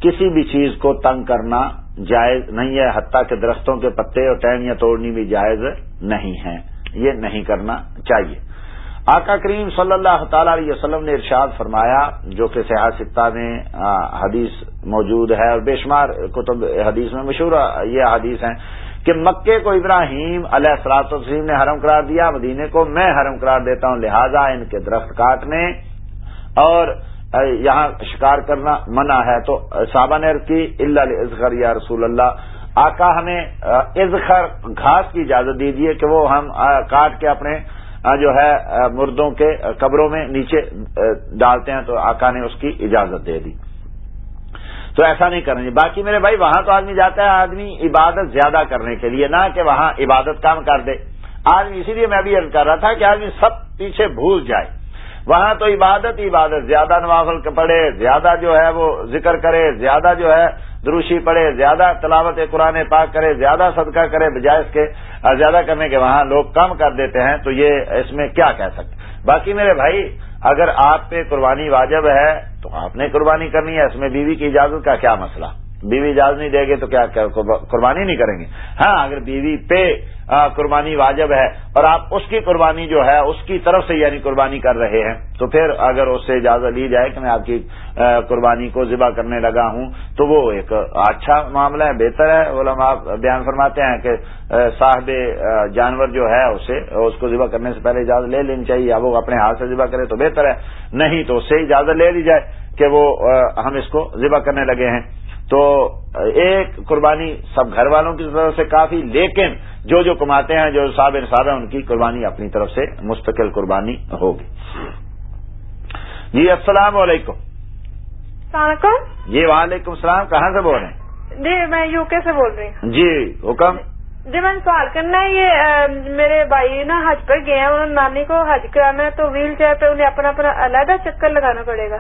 کسی بھی چیز کو تنگ کرنا جائز نہیں ہے، حتیٰ کہ درختوں کے پتے اور ٹہنیاں توڑنی بھی جائز نہیں ہے یہ نہیں کرنا چاہیے۔ آقا کریم صلی اللہ تعالی علیہ وسلم نے ارشاد فرمایا، جو کہ سیاستہ میں حدیث موجود ہے اور بے شمار کتب، حدیث میں مشہور یہ حدیث ہیں۔ کہ مکے کو ابراہیم علیہ السلاط وسیم نے حرم قرار دیا، مدینے کو میں حرم قرار دیتا ہوں، لہذا ان کے درخت کاٹنے اور یہاں شکار کرنا منع ہے۔ تو صابہ نے کی اللہ ازخر یا رسول اللہ، آقا ہمیں ازخر گھاس کی اجازت دیجیے کہ وہ ہم کاٹ کے اپنے جو ہے مردوں کے قبروں میں نیچے ڈالتے ہیں۔ تو آقا نے اس کی اجازت دے دی۔ تو ایسا نہیں کرنا چاہیے۔ باقی میرے بھائی، وہاں تو آدمی جاتا ہے، آدمی عبادت زیادہ کرنے کے لیے، نہ کہ وہاں عبادت کام کر دے۔ آدمی، اسی لیے میں بھی کر رہا تھا کہ آدمی سب پیچھے بھول جائے۔ وہاں تو عبادت عبادت، زیادہ نوافل پڑھے، زیادہ جو ہے وہ ذکر کرے، زیادہ جو ہے دروشی پڑھے، زیادہ تلاوت قرآن پاک کرے، زیادہ صدقہ کرے بجائے اس کے زیادہ کرنے کے وہاں لوگ کم کر دیتے ہیں، تو یہ اس میں کیا کہہ سکتے باقی میرے بھائی، اگر آپ پہ قربانی واجب ہے تو آپ نے قربانی کرنی ہے، اس میں بیوی کی اجازت کا کیا مسئلہ؟ بیوی اجازت نہیں دے گے تو کیا قربانی نہیں کریں گے۔ ہاں اگر بیوی پہ قربانی واجب ہے اور آپ اس کی قربانی جو ہے، اس کی طرف سے یعنی قربانی کر رہے ہیں، تو پھر اگر اس سے اجازت لی جائے کہ میں آپ کی قربانی کو ذبح کرنے لگا ہوں، تو وہ ایک اچھا معاملہ ہے، بہتر ہے۔ علماء بیان فرماتے ہیں کہ صاحب جانور جو ہے، اسے، اس کو ذبح کرنے سے پہلے اجازت لے لینی چاہیے، یا وہ اپنے ہاتھ سے ذبح کرے تو بہتر ہے۔ نہیں تو اس سے اجازت لے لی جائے کہ وہ ہم اس کو ذبح کرنے لگے ہیں۔ تو ایک قربانی سب گھر والوں کی طرف سے کافی لیکن جو جو کماتے ہیں جو صاحب انصاب ہیں ان کی قربانی اپنی طرف سے مستقل قربانی ہوگی۔ جی السلام علیکم۔ السلام علیکم۔ جی وعلیکم السلام کہاں سے بول رہے ہیں؟ جی میں یو کے سے بول رہی ہوں۔ جی حکم؟ جی میں نے سوال کرنا ہے یہ میرے بھائی نا حج پر گئے ہیں انہوں نے نانی کو حج کرانا ہے تو ویل چیئر پہ انہیں اپنا اپنا علیحدہ چکر لگانا پڑے گا۔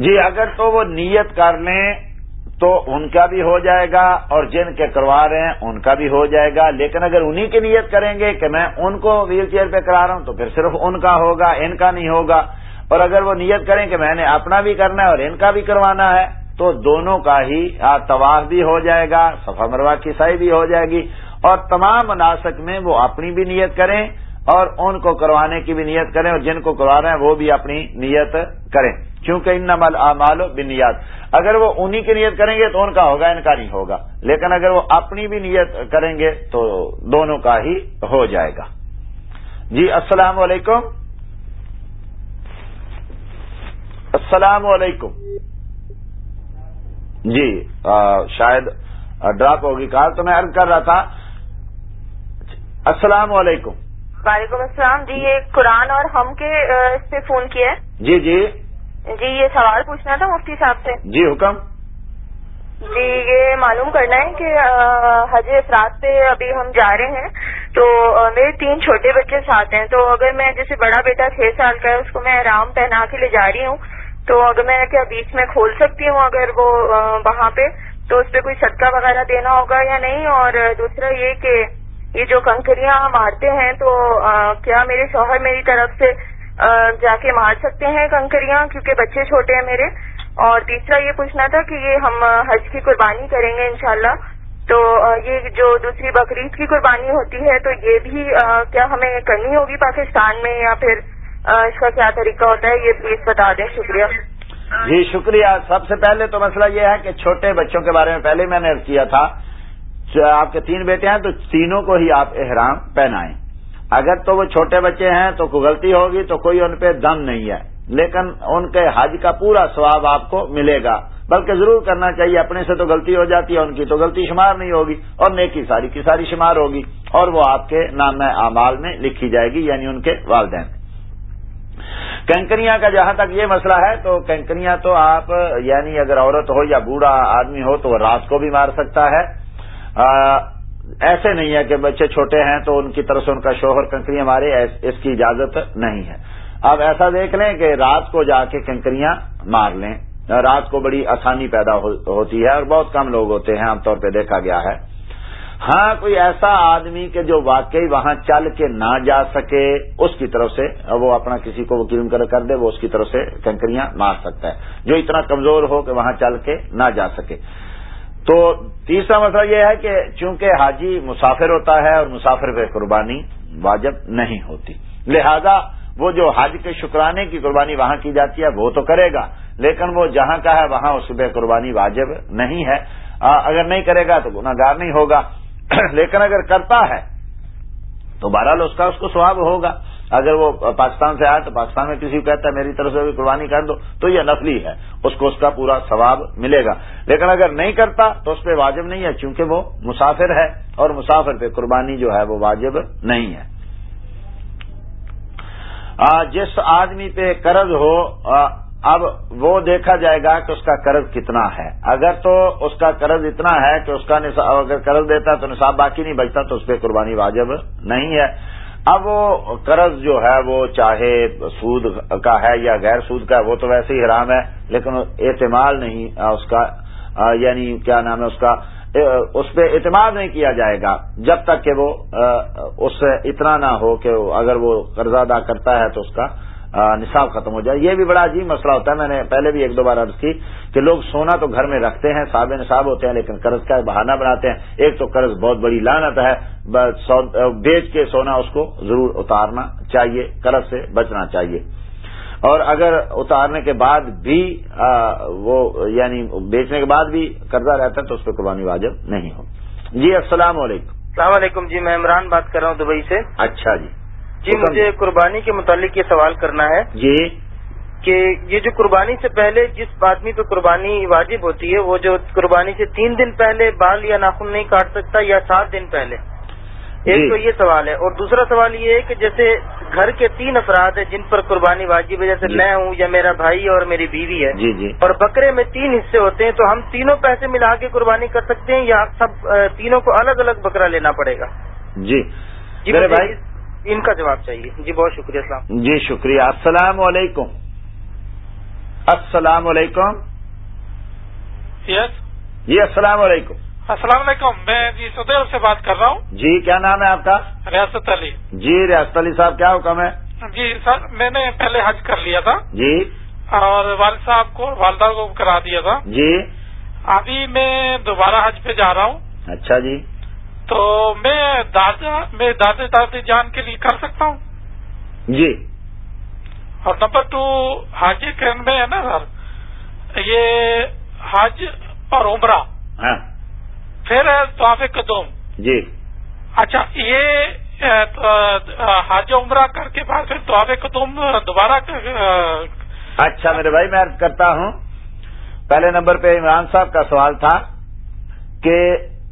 جی اگر تو وہ نیت کر لیں تو ان کا بھی ہو جائے گا اور جن کے کروا رہے ہیں ان کا بھی ہو جائے گا۔ لیکن اگر انہی کی نیت کریں گے کہ میں ان کو ویل چیئر پہ کرا رہا ہوں تو پھر صرف ان کا ہوگا، ان کا نہیں ہوگا۔ اور اگر وہ نیت کریں کہ میں نے اپنا بھی کرنا ہے اور ان کا بھی کروانا ہے تو دونوں کا ہی طواف بھی ہو جائے گا، صفا مروا کی سائی بھی ہو جائے گی۔ اور تمام مناسب میں وہ اپنی بھی نیت کریں۔ اور ان کو کروانے کی بھی نیت کریں اور جن کو کروا رہے ہیں وہ بھی اپنی نیت کریں۔ کیونکہ ان نمل اعمال و بنیاد اگر وہ انہی کی نیت کریں گے تو ان کا ہوگا ان کا نہیں ہوگا۔ لیکن اگر وہ اپنی بھی نیت کریں گے تو دونوں کا ہی ہو جائے گا۔ جی السلام علیکم۔ السلام علیکم۔ جی شاید ڈراپ ہوگی کار تو میں عرض کر رہا تھا۔ السلام علیکم۔ وعلیکم السلام۔ جی یہ قرآن اور ہم کے سے فون کیا ہے۔ جی جی۔ جی یہ سوال پوچھنا تھا مفتی صاحب سے۔ جی حکم۔ جی یہ معلوم کرنا ہے کہ حج افراد پہ ابھی ہم جا رہے ہیں۔ تو میرے تین چھوٹے بچے ساتھ ہیں۔ تو اگر میں جیسے بڑا بیٹا چھ سال کا ہے اس کو میں آرام پہنا کے لے جا رہی ہوں۔ تو اگر میں کیا بیچ میں کھول سکتی ہوں اگر وہ وہاں پہ؟ تو اس پہ کوئی صدقہ وغیرہ دینا ہوگا یا نہیں؟ اور دوسرا یہ کہ یہ جو کنکریاں مارتے ہیں تو کیا میرے شوہر میری طرف سے جا کے مار سکتے ہیں کنکریاں کیونکہ بچے چھوٹے ہیں میرے؟ اور تیسرا یہ پوچھنا تھا کہ یہ ہم حج کی قربانی کریں گے انشاءاللہ۔ تو یہ جو دوسری بقرعید کی قربانی ہوتی ہے تو یہ بھی کیا ہمیں کرنی ہوگی پاکستان میں یا پھر اس کا کیا طریقہ ہوتا ہے؟ یہ پلیز بتا دیں، شکریہ۔ جی شکریہ۔ سب سے پہلے تو مسئلہ یہ ہے کہ چھوٹے بچوں کے بارے میں پہلے میں نے کیا تھا۔ آپ کے تین بیٹے ہیں تو تینوں کو ہی آپ احرام پہنائیں۔ اگر تو وہ چھوٹے بچے ہیں تو کوئی غلطی ہوگی تو کوئی ان پہ دم نہیں ہے۔ لیکن ان کے حج کا پورا ثواب آپ کو ملے گا۔ بلکہ ضرور کرنا چاہیے، اپنے سے تو غلطی ہو جاتی ہے، ان کی تو غلطی شمار نہیں ہوگی اور نیکی ساری کی ساری شمار ہوگی اور وہ آپ کے نام اعمال میں لکھی جائے گی یعنی ان کے والدین۔ کنکریاں کا جہاں تک یہ مسئلہ ہے، تو کنکریاں تو آپ یعنی اگر عورت ہو یا بوڑھا آدمی ہو تو وہ رات کو بھی مار سکتا ہے۔ ایسے نہیں ہے کہ بچے چھوٹے ہیں تو ان کی طرف سے ان کا شوہر کنکریاں مارے اس کی اجازت نہیں ہے۔ اب ایسا دیکھ لیں کہ رات کو جا کے کنکریاں مار لیں۔ رات کو بڑی آسانی پیدا ہوتی ہے اور بہت کم لوگ ہوتے ہیں، عام طور پہ دیکھا گیا ہے۔ ہاں کوئی ایسا آدمی کہ جو واقعی وہاں چل کے نہ جا سکے، اس کی طرف سے وہ اپنا کسی کو وکیل کر دے، وہ اس کی طرف سے کنکریاں مار سکتا ہے۔ جو اتنا کمزور ہو کہ وہاں چل کے نہ جا سکے۔ تو تیسرا مسئلہ یہ ہے کہ چونکہ حاجی مسافر ہوتا ہے اور مسافر پہ قربانی واجب نہیں ہوتی، لہذا وہ جو حج کے شکرانے کی قربانی وہاں کی جاتی ہے، وہ تو کرے گا، لیکن وہ جہاں کا ہے، وہاں اس پہ قربانی واجب نہیں ہے۔ اگر نہیں کرے گا تو گناگار نہیں ہوگا۔ لیکن اگر کرتا ہے تو بہرحال اس کا اس کو سواب ہوگا۔ اگر وہ پاکستان سے آئے تو پاکستان میں کسی کو کہتا ہے میری طرف سے بھی قربانی کر دو، تو یہ نفلی ہے۔ اس کو اس کا پورا ثواب ملے گا۔ لیکن اگر نہیں کرتا تو اس پہ واجب نہیں ہے، چونکہ وہ مسافر ہے اور مسافر پہ قربانی جو ہے وہ واجب نہیں ہے۔ جس آدمی پہ قرض ہو اب وہ دیکھا جائے گا کہ اس کا قرض کتنا ہے۔ اگر تو اس کا قرض اتنا ہے کہ اس کا اگر قرض دیتا تو نصاب باقی نہیں بچتا تو اس پہ قربانی واجب نہیں ہے۔ اب وہ قرض جو ہے وہ چاہے سود کا ہے یا غیر سود کا ہے، وہ تو ویسے ہی حرام ہے، لیکن اعتماد نہیں، اس کا یعنی کیا نام ہے اس کا، اس پہ اعتماد نہیں کیا جائے گا جب تک کہ وہ، اس سے اتنا نہ ہو کہ اگر وہ قرض ادا کرتا ہے تو اس کا نصاب ختم ہو جائے۔ یہ بھی بڑا عجیب مسئلہ ہوتا ہے۔ میں نے پہلے بھی ایک دو بار عرض کی کہ لوگ سونا تو گھر میں رکھتے ہیں صاب نصاب ہوتے ہیں لیکن قرض کا بہانہ بناتے ہیں۔ ایک تو قرض بہت بڑی لانت ہے بیچ کے سونا اس کو ضرور اتارنا چاہیے قرض سے بچنا چاہیے۔ اور اگر اتارنے کے بعد بھی وہ یعنی بیچنے کے بعد بھی قرضہ رہتا ہے تو اس پہ قربانی واجب نہیں ہو۔ جی السلام علیکم۔ السلام علیکم۔ جی میں عمران بات کر رہا ہوں دبئی سے۔ اچھا جی۔ جی مجھے قربانی کے متعلق یہ سوال کرنا ہے جی۔ کہ یہ جو قربانی سے پہلے جس آدمی پہ قربانی واجب ہوتی ہے وہ جو قربانی سے تین دن پہلے بال یا ناخن نہیں کاٹ سکتا یا سات دن پہلے۔ ایک جی۔ تو یہ سوال ہے۔ اور دوسرا سوال یہ ہے کہ جیسے گھر کے تین افراد ہیں جن پر قربانی واجب ہے جیسے جی۔ میں ہوں یا میرا بھائی اور میری بیوی ہے جی جی۔ اور بکرے میں تین حصے ہوتے ہیں تو ہم تینوں پیسے ملا کے قربانی کر سکتے ہیں یا سب تینوں کو الگ الگ بکرا لینا پڑے گا؟ جی۔ جی میرے بھائی ان کا جواب چاہیے۔ جی بہت شکریہ السلام جی شکریہ۔ السلام علیکم۔ السلام علیکم۔ یس جی السلام علیکم۔ السلام علیکم۔ میں جی سدیو سے بات کر رہا ہوں۔ جی کیا نام ہے آپ کا؟ ریاست علی۔ جی ریاست علی صاحب کیا حکم ہے؟ جی سر میں نے پہلے حج کر لیا تھا۔ جی۔ اور والد صاحب کو والدہ کو کرا دیا تھا۔ جی۔ ابھی میں دوبارہ حج پہ جا رہا ہوں۔ اچھا جی۔ تو میں دادا میں دادے دادی جان کے لیے کر سکتا ہوں؟ جی۔ اور نمبر ٹو حاجی کرن میں ہے نا سر یہ حج اور عمرہ۔ ہاں۔ پھر ہے طواف قدوم۔ جی۔ اچھا یہ حج عمرہ کر کے بعد پھر طواف قدوم دوبارہ اچھا میرے بھائی میں عرض کرتا ہوں پہلے نمبر پہ عمران صاحب کا سوال تھا کہ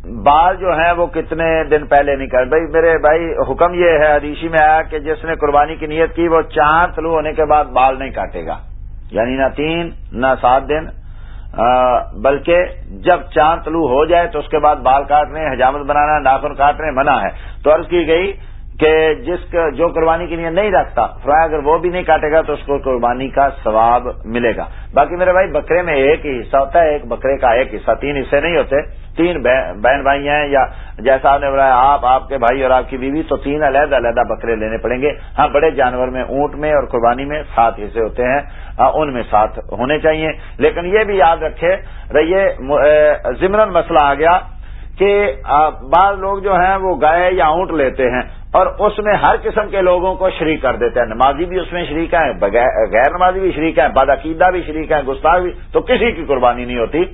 بال جو ہیں وہ کتنے دن پہلے نہیں بھائی میرے بھائی حکم یہ ہے حدیثی میں آیا کہ جس نے قربانی کی نیت کی وہ چاند طلوع ہونے کے بعد بال نہیں کاٹے گا۔ یعنی نہ تین، نہ سات دن بلکہ جب چاند طلوع ہو جائے تو اس کے بعد بال کاٹنے، حجامت بنانا، ناخن کاٹنے منع ہے۔ تو عرض کی گئی کہ جس جو قربانی کی نیت نہیں رکھتا، فرمایا اگر وہ بھی نہیں کاٹے گا تو اس کو قربانی کا ثواب ملے گا۔ باقی میرے بھائی، بکرے میں ایک ہی حصہ ہوتا ہے، ایک بکرے کا ایک حصہ، تین حصے نہیں ہوتے۔ تین بہن بھائی ہیں یا جیسا آپ نے بتایا، آپ آپ کے بھائی اور آپ کی بیوی، تو تین علیحدہ علیحدہ بکرے لینے پڑیں گے۔ ہاں بڑے جانور میں، اونٹ میں اور قربانی میں سات حصے ہوتے ہیں۔ ہاں، ان میں سات ہونے چاہیے۔ لیکن یہ بھی یاد رکھے، رہیے ضمن مسئلہ آ گیا۔ کہ بعض لوگ جو ہیں وہ گائے یا اونٹ لیتے ہیں اور اس میں ہر قسم کے لوگوں کو شریک کر دیتے ہیں۔ نمازی بھی اس میں شریک ہیں غیر نمازی بھی شریک ہیں بدعقیدہ بھی شریک ہیں، گستاخ بھی، تو کسی کی قربانی نہیں ہوتی۔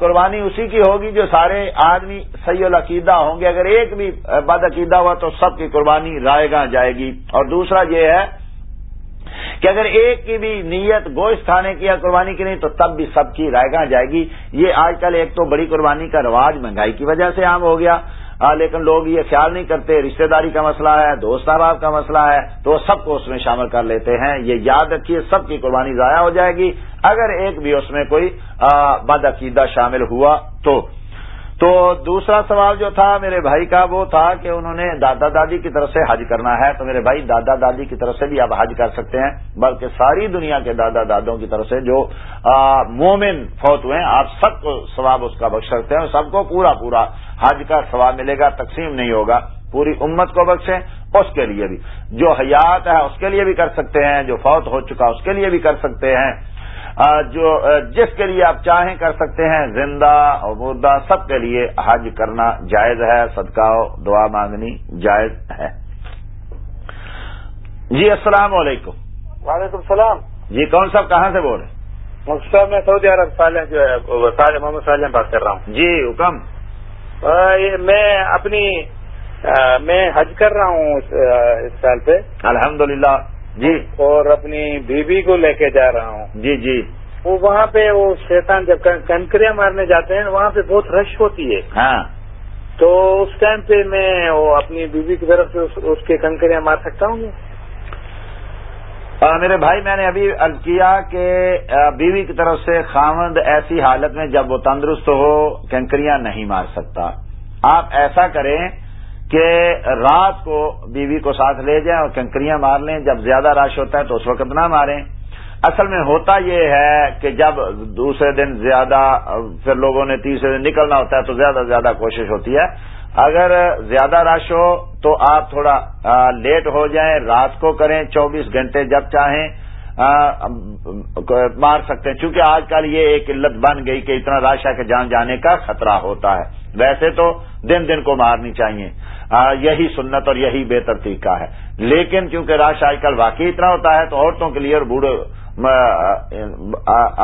قربانی اسی کی ہوگی جو سارے آدمی سی العقیدہ ہوں گے۔ اگر ایک بھی بدعقیدہ ہوا تو سب کی قربانی رائے گاہ جائے گی۔ اور دوسرا یہ ہے کہ اگر ایک کی بھی نیت گوشت کھانے کی یا قربانی کی نہیں تو تب بھی سب کی رائے گاہ جائے گی۔ یہ آج کل ایک تو بڑی قربانی کا رواج مہنگائی کی وجہ سے عام ہو گیا۔ لیکن لوگ یہ خیال نہیں کرتے رشتہ داری کا مسئلہ ہے دوست احباب کا مسئلہ ہے تو وہ سب کو اس میں شامل کر لیتے ہیں۔ یہ یاد رکھیے سب کی قربانی ضائع ہو جائے گی۔ اگر ایک بھی اس میں کوئی آ, بد عقیدہ شامل ہوا تو تو دوسرا سوال جو تھا میرے بھائی کا وہ تھا کہ انہوں نے دادا دادی کی طرف سے حج کرنا ہے تو میرے بھائی دادا دادی کی طرف سے بھی آپ حج کر سکتے ہیں، بلکہ ساری دنیا کے دادا دادوں کی طرف سے جو مومن فوت ہوئے ہیں، آپ سب کو ثواب اس کا بخش سکتے ہیں سب کو پورا پورا حج کا ثواب ملے گا، تقسیم نہیں ہوگا، پوری امت کو بخشیں، اس کے لیے بھی۔ جو حیات ہے اس کے لیے بھی کر سکتے ہیں، جو فوت ہو چکا اس کے لیے بھی کر سکتے ہیں۔ جو جس کے لیے آپ چاہیں کر سکتے ہیں زندہ اور مردہ سب کے لیے حج کرنا جائز ہے صدقہ دعا مانگنی جائز ہے۔ جی السلام علیکم۔ وعلیکم السلام۔ جی کون صاحب کہاں سے بول رہے ہیں؟ مقصد میں سعودی عرب صالح جو ہے صالح محمد صالح بات کر رہا ہوں۔ جی حکم میں اپنی میں حج کر رہا ہوں اس سال پہ۔ الحمدللہ۔ جی۔ اور اپنی بیوی کو لے کے جا رہا ہوں۔ جی جی۔ وہ وہاں پہ وہ شیطان جب کن- کنکریاں مارنے جاتے ہیں وہاں پہ بہت رش ہوتی ہے۔ ہاں۔ تو اس ٹائم پہ میں وہ اپنی بیوی کی طرف سے اس- کے کنکریاں مار سکتا ہوں میرے بھائی میں نے ابھی عرض کیا کہ بیوی کی طرف سے خامند ایسی حالت میں جب وہ تندرست ہو کنکریاں نہیں مار سکتا۔ آپ ایسا کریں کہ رات کو بیوی کو ساتھ لے جائیں اور کنکریاں مار لیں، جب زیادہ رش ہوتا ہے تو اس وقت نہ ماریں۔ اصل میں ہوتا یہ ہے کہ جب دوسرے دن زیادہ، پھر لوگوں نے تیسرے دن نکلنا ہوتا ہے تو زیادہ سے زیادہ کوشش ہوتی ہے۔ اگر زیادہ رش ہو تو آپ تھوڑا لیٹ ہو جائیں، رات کو کریں، چوبیس گھنٹے جب چاہیں۔ مار سکتے ہیں۔ چونکہ آج کل یہ ایک علت بن گئی کہ اتنا رش ہے کہ جان جانے کا خطرہ ہوتا ہے۔ ویسے تو دن دن کو مارنی چاہیے۔ یہی سنت اور یہی بہتر طریقہ ہے۔ لیکن کیونکہ رش آج کل واقعی اتنا ہوتا ہے تو عورتوں کے لیے اور بوڑھے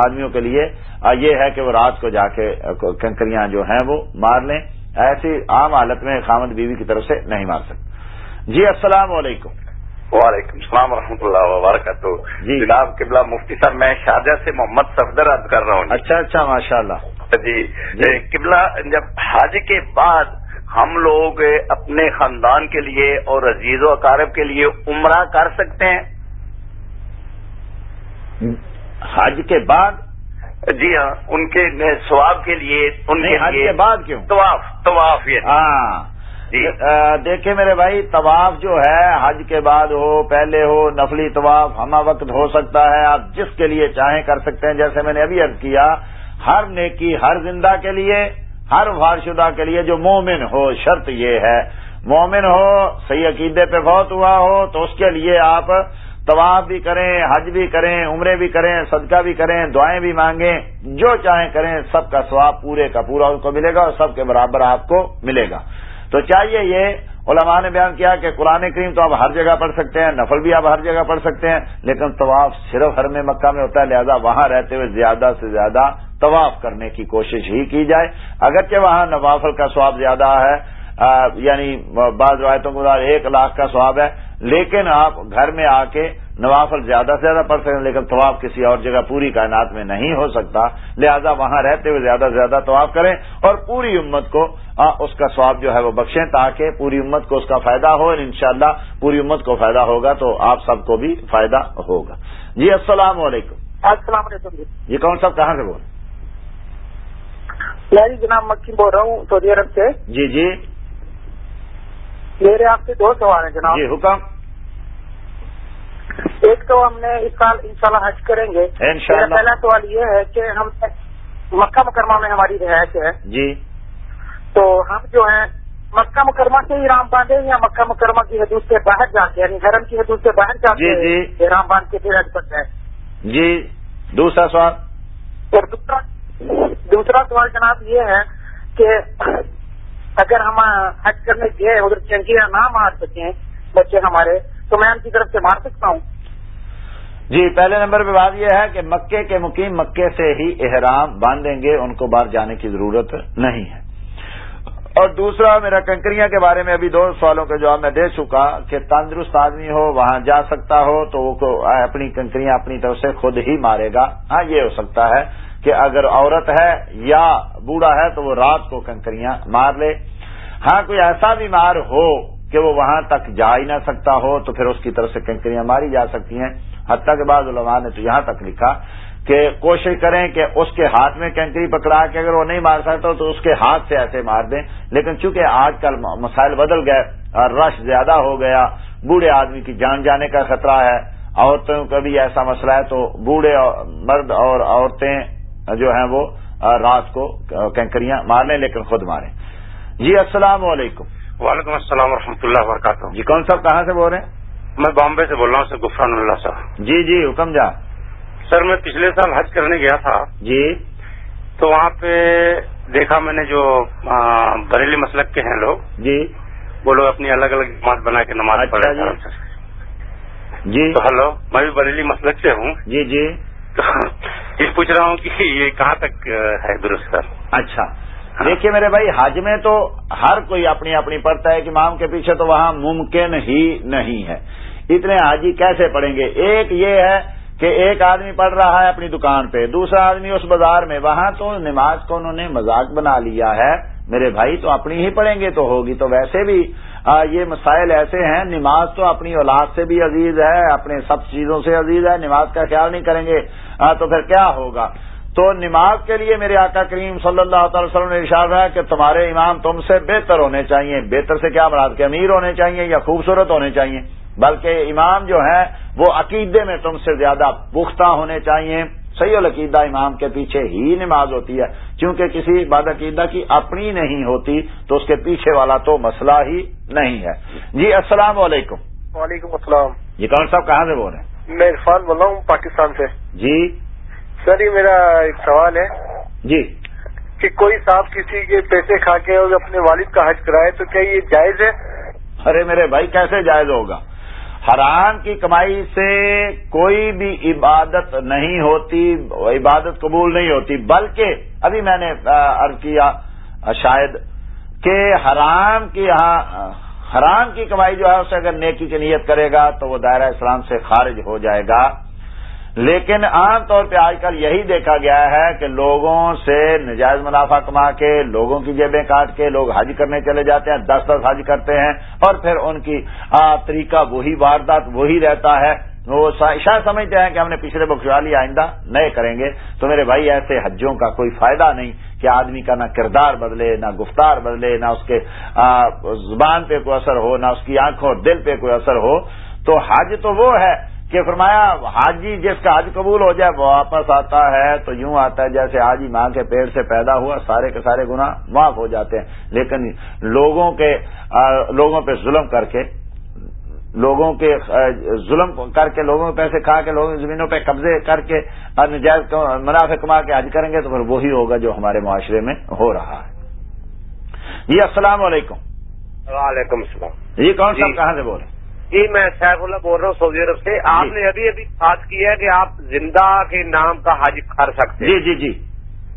آدمیوں کے لیے یہ ہے کہ وہ رات کو جا کے کنکریاں جو ہیں وہ مار لیں۔ ایسی عام حالت میں خامد بیوی کی طرف سے نہیں مار سکتے۔ جی السلام علیکم۔ وعلیکم السلام ورحمۃ اللہ وبرکاتہ۔ جی۔ جناب قبلہ مفتی صاحب میں شاہجہاں سے محمد صفدر عرض کر رہا ہوں۔ اچھا اچھا ماشاء اللہ جی۔ جی۔ قبلہ جب حج کے بعد ہم لوگ اپنے خاندان کے لیے اور عزیز و اقارب کے لیے عمرہ کر سکتے ہیں؟ حج کے بعد؟ جی ہاں ان کے ثواب کے لیے ان کے بعد کیوں؟ طواف طواف یہ۔ ہاں۔ جی۔ دیکھیں میرے بھائی، طواف جو ہے، حج کے بعد ہو، پہلے ہو، نفلی طواف ہمہ وقت ہو سکتا ہے، آپ جس کے لیے چاہیں کر سکتے ہیں، جیسے میں نے ابھی عرض کیا، ہر نیکی ہر زندہ کے لیے، ہر وار شدہ کے لیے جو مومن ہو، شرط یہ ہے۔ مومن ہو، صحیح عقیدے پہ بہت ہوا ہو، تو اس کے لیے آپ طواف بھی کریں، حج بھی کریں، عمرے بھی کریں، صدقہ بھی کریں، دعائیں بھی مانگیں، جو چاہیں کریں، سب کا ثواب پورے کا پورا ان کو ملے گا اور سب کے برابر آپ کو ملے گا۔ تو چاہیے یہ علماء نے بیان کیا کہ قرآن کریم تو آپ ہر جگہ پڑھ سکتے ہیں، نفل بھی آپ ہر جگہ پڑھ سکتے ہیں، لیکن طواف صرف ہر میں مکہ میں ہوتا ہے، لہذا وہاں رہتے ہوئے زیادہ سے زیادہ طواف کرنے کی کوشش ہی کی جائے۔ اگرچہ وہاں نوافل کا سواب زیادہ ہے یعنی بعض روایتوں کے ایک لاکھ کا سواب ہے لیکن آپ گھر میں آ کے نوافل زیادہ سے زیادہ پڑھ سکتے ہیں لیکن طواف کسی اور جگہ پوری کائنات میں نہیں ہو سکتا۔ لہذا وہاں رہتے ہوئے زیادہ سے زیادہ طواف کریں اور پوری امت کو اس کا سواب جو ہے وہ بخشیں تاکہ پوری امت کو اس کا فائدہ ہو۔ اور انشاءاللہ پوری امت کو فائدہ ہوگا تو آپ سب کو بھی فائدہ ہوگا۔ جی السلام علیکم۔ السلام علیکم جی۔ جی کون صاحب کہاں سے بول میں جناب مکی بول رہا ہوں سعودی عرب سے۔ جی جی۔ میرے آپ سے دو سوال ہیں جناب۔ جی حکم۔ ایک تو ہم نے اس سال انشاءاللہ حج کریں گے۔ میرا پہلا سوال یہ ہے کہ ہم مکہ مکرمہ میں ہماری رہائش ہے۔ جی۔ تو ہم جو ہیں مکہ مکرمہ سے ہی رام باندھے یا مکہ مکرمہ کی حدود سے باہر جا کے یعنی حرم کی حدود سے باہر جا کے جی، جی۔ رام باندھ کے پھر حج پر جائیں۔ جی دوسرا سوال۔ اور دوسرا دوسرا سوال جناب یہ ہے کہ اگر ہم حج کرنے گئے، ادھر چنکیاں نہ مار سکیں بچے ہمارے، تو میں ان کی طرف سے مار سکتا ہوں۔ جی پہلے نمبر پہ بات یہ ہے کہ مکے کے مقیم مکے سے ہی احرام باندھیں گے، ان کو باہر جانے کی ضرورت نہیں ہے۔ اور دوسرا میرا کنکریاں کے بارے میں ابھی دو سوالوں کا جواب میں دے چکا کہ تندرست آدمی ہو، وہاں جا سکتا ہو تو وہ اپنی کنکریاں اپنی طرف سے خود ہی مارے گا۔ ہاں یہ ہو سکتا ہے کہ اگر عورت ہے یا بوڑھا ہے تو وہ رات کو کنکریاں مار لے۔ ہاں کوئی ایسا بیمار ہو کہ وہ وہاں تک جا ہی نہ سکتا ہو تو پھر اس کی طرف سے کنکریاں ماری جا سکتی ہیں۔ حتیٰ کے بعد علماء نے تو یہاں تک لکھا کہ کوشش کریں کہ اس کے ہاتھ میں کنکری پکڑا کے اگر وہ نہیں مار سکتا تو اس کے ہاتھ سے ایسے مار دیں۔ لیکن چونکہ آج کل مسائل بدل گئے رش زیادہ ہو گیا بوڑھے آدمی کی جان جانے کا خطرہ ہے عورتوں کا بھی ایسا مسئلہ ہے تو بوڑھے مرد اور عورتیں جو ہیں وہ رات کو کنکریاں مار لیں لیکن خود ماریں۔ جی السلام علیکم۔ وعلیکم السلام ورحمۃ اللہ وبرکاتہ۔ جی کون صاحب کہاں سے بول رہے ہیں؟ میں بامبے سے بول رہا ہوں گفران اللہ صاحب۔ جی جی حکم جا سر میں پچھلے سال حج کرنے گیا تھا۔ جی۔ تو وہاں پہ دیکھا میں نے جو بریلی مسلک کے ہیں لوگ۔ جی۔ وہ لوگ اپنی الگ الگ جماعت بنا کے نماز اچھا پڑھے جی۔ جی۔ تو ہلو میں بھی بریلی مسلک سے ہوں۔ جی جی۔ یہ پوچھ رہا ہوں کہ یہ کہاں تک ہے درست؟ سر اچھا دیکھیے میرے بھائی حج میں تو ہر کوئی اپنی اپنی پڑھتا ہے کہ امام کے پیچھے تو وہاں ممکن ہی نہیں ہے۔ اتنے حاجی کیسے پڑھیں گے؟ ایک یہ ہے کہ ایک آدمی پڑھ رہا ہے اپنی دکان پہ، دوسرا آدمی اس بازار میں، وہاں تو نماز کو انہوں نے مذاق بنا لیا ہے۔ میرے بھائی تو اپنی ہی پڑھیں گے تو ہوگی، تو ویسے بھی یہ مسائل ایسے ہیں، نماز تو اپنی اولاد سے بھی عزیز ہے، اپنے سب چیزوں سے عزیز ہے، نماز کا خیال نہیں کریں گے۔ تو پھر کیا ہوگا؟ تو نماز کے لیے میرے آقا کریم صلی اللہ تعالی وسلم نے ارشاد ہے کہ تمہارے امام تم سے بہتر ہونے چاہیے بہتر سے کیا مراد؟ کہ امیر ہونے چاہیے یا خوبصورت ہونے چاہیے بلکہ امام جو ہے وہ عقیدے میں تم سے زیادہ پختہ ہونے چاہیے۔ صحیح العقیدہ امام کے پیچھے ہی نماز ہوتی ہے۔ کیونکہ کسی باد عقیدہ کی اپنی نہیں ہوتی تو اس کے پیچھے والا تو مسئلہ ہی نہیں ہے۔ جی السلام علیکم۔ وعلیکم السلام۔ جی کون صاحب کہاں سے بول رہے ہیں؟ میں عرفان بول رہا ہوں پاکستان سے۔ جی۔ سر یہ میرا ایک سوال ہے۔ جی۔ کہ کوئی صاحب کسی کے پیسے کھا کے اور اپنے والد کا حج کرائے تو کیا یہ جائز ہے؟ ارے میرے بھائی کیسے جائز ہوگا؟ حرام کی کمائی سے کوئی بھی عبادت نہیں ہوتی، عبادت قبول نہیں ہوتی، بلکہ ابھی میں نے عرض کیا شاید کہ حرام کی حرام کی کمائی جو ہے اسے اگر نیکی کی نیت کرے گا تو وہ دائرہ اسلام سے خارج ہو جائے گا۔ لیکن عام طور پہ آج کل یہی دیکھا گیا ہے کہ لوگوں سے نجائز منافع کما کے، لوگوں کی جیبیں کاٹ کے لوگ حج کرنے چلے جاتے ہیں، دس دس حج کرتے ہیں اور پھر ان کی طریقہ وہی واردات وہی رہتا ہے۔ وہ شاید سمجھتے ہیں کہ ہم نے پچھلے بخشوالی آئندہ نئے کریں گے۔ تو میرے بھائی، ایسے حجوں کا کوئی فائدہ نہیں کہ آدمی کا نہ کردار بدلے، نہ گفتار بدلے، نہ اس کے زبان پہ کوئی اثر ہو، نہ اس کی آنکھوں اور دل پہ کوئی اثر ہو۔ تو حج تو وہ ہے کہ فرمایا حاجی جس کا حج قبول ہو جائے وہ واپس آتا ہے تو یوں آتا ہے جیسے ہی ماں کے پیڑ سے پیدا ہوا سارے کے سارے گنا معاف ہو جاتے ہیں۔ لیکن لوگوں کے لوگوں پہ ظلم کر کے لوگوں کے ظلم کر کے لوگوں کے پیسے کھا کے لوگوں کی زمینوں پہ قبضے کر کے نجائز منافع کما کے حج کریں گے تو پھر وہی ہوگا جو ہمارے معاشرے میں ہو رہا ہے۔ جی السلام علیکم۔ وعلیکم السلام۔ جی کون صاحب؟ جی۔ کہاں سے بولے جی میں سیف اللہ بول رہا ہوں سعودی عرب سے۔ آپ جی۔ نے ابھی ابھی بات کی ہے کہ آپ زندہ کے نام کا حج کر سکتے ہیں۔ جی جی جی۔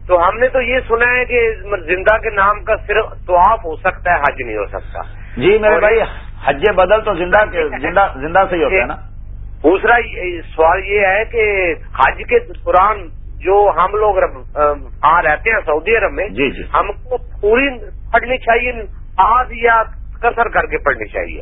تو ہم نے تو یہ سنا ہے کہ زندہ کے نام کا صرف طواف ہو سکتا ہے حج نہیں ہو سکتا۔ جی میرے بھائی حج بدل تو زندہ زندہ زندہ سے ہی ہوتا ہے نا۔ دوسرا سوال یہ ہے کہ حج کے دوران جو ہم لوگ وہاں رہتے ہیں سعودی عرب میں جی جی۔ ہم کو پوری پڑھنی چاہیے آج یا کثر کر کے پڑھنی چاہیے۔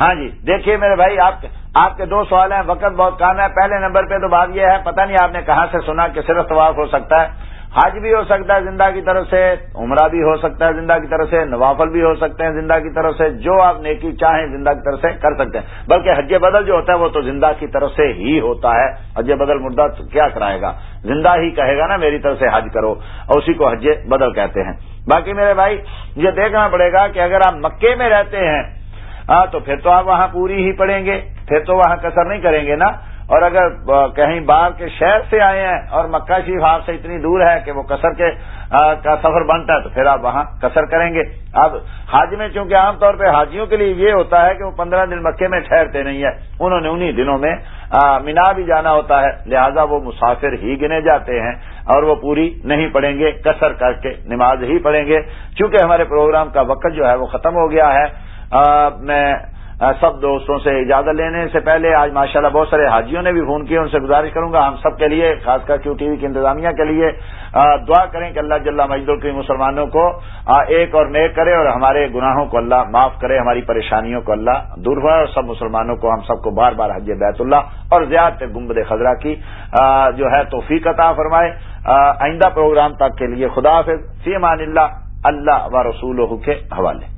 ہاں جی دیکھیے میرے بھائی، آپ آپ کے دو سوال ہیں، وقت بہت کام ہے، پہلے نمبر پہ تو بات یہ ہے، پتہ نہیں آپ نے کہاں سے سنا کہ صرف طواف ہو سکتا ہے۔ حج بھی ہو سکتا ہے زندہ کی طرف سے، عمرہ بھی ہو سکتا ہے زندہ کی طرف سے، نوافل بھی ہو سکتے ہیں زندہ کی طرف سے، جو آپ نیکی چاہیں زندہ کی طرف سے کر سکتے ہیں۔ بلکہ حج بدل جو ہوتا ہے وہ تو زندہ کی طرف سے ہی ہوتا ہے۔ حج بدل مردہ کیا کرائے گا؟ زندہ ہی کہے گا نا، میری طرف سے حج کرو، اور اسی کو حج بدل کہتے ہیں۔ باقی میرے بھائی یہ دیکھنا پڑے گا کہ اگر آپ مکے میں رہتے ہیں ہاں تو پھر تو آپ وہاں پوری ہی پڑیں گے، پھر تو وہاں کسر نہیں کریں گے نا۔ اور اگر کہیں باہر کے شہر سے آئے ہیں اور مکہ شریف آپ سے اتنی دور ہے کہ وہ کسر کے کا سفر بنتا ہے، تو پھر آپ وہاں کسر کریں گے۔ اب حاج میں چونکہ عام طور پہ حاجیوں کے لیے یہ ہوتا ہے کہ وہ پندرہ دن مکے میں ٹھہرتے نہیں ہے انہوں نے انہی دنوں میں مینا بھی جانا ہوتا ہے، لہذا وہ مسافر ہی گنے جاتے ہیں اور وہ پوری نہیں پڑیں گے، کسر کر کے نماز ہی پڑھیں گے۔ چونکہ ہمارے پروگرام کا وقت جو ہے وہ ختم ہو گیا ہے میں سب دوستوں سے اجازت لینے سے پہلے آج ماشاءاللہ بہت سارے حاجیوں نے بھی فون کیا ان سے گزارش کروں گا ہم سب کے لیے، خاص کر کیو ٹی وی کی انتظامیہ کے لیے۔ دعا کریں کہ اللہ جل مجدور کی مسلمانوں کو ایک اور نیک کرے اور ہمارے گناہوں کو اللہ معاف کرے، ہماری پریشانیوں کو اللہ دور ہوئے اور سب مسلمانوں کو ہم سب کو بار بار حج بیت اللہ اور زیادہ گمبد خزرہ کی جو ہے توفیق عطا فرمائے۔ آئندہ پروگرام تک کے لیے خدا حافظ، فی امان اللہ اللہ و رسول کے حوالے۔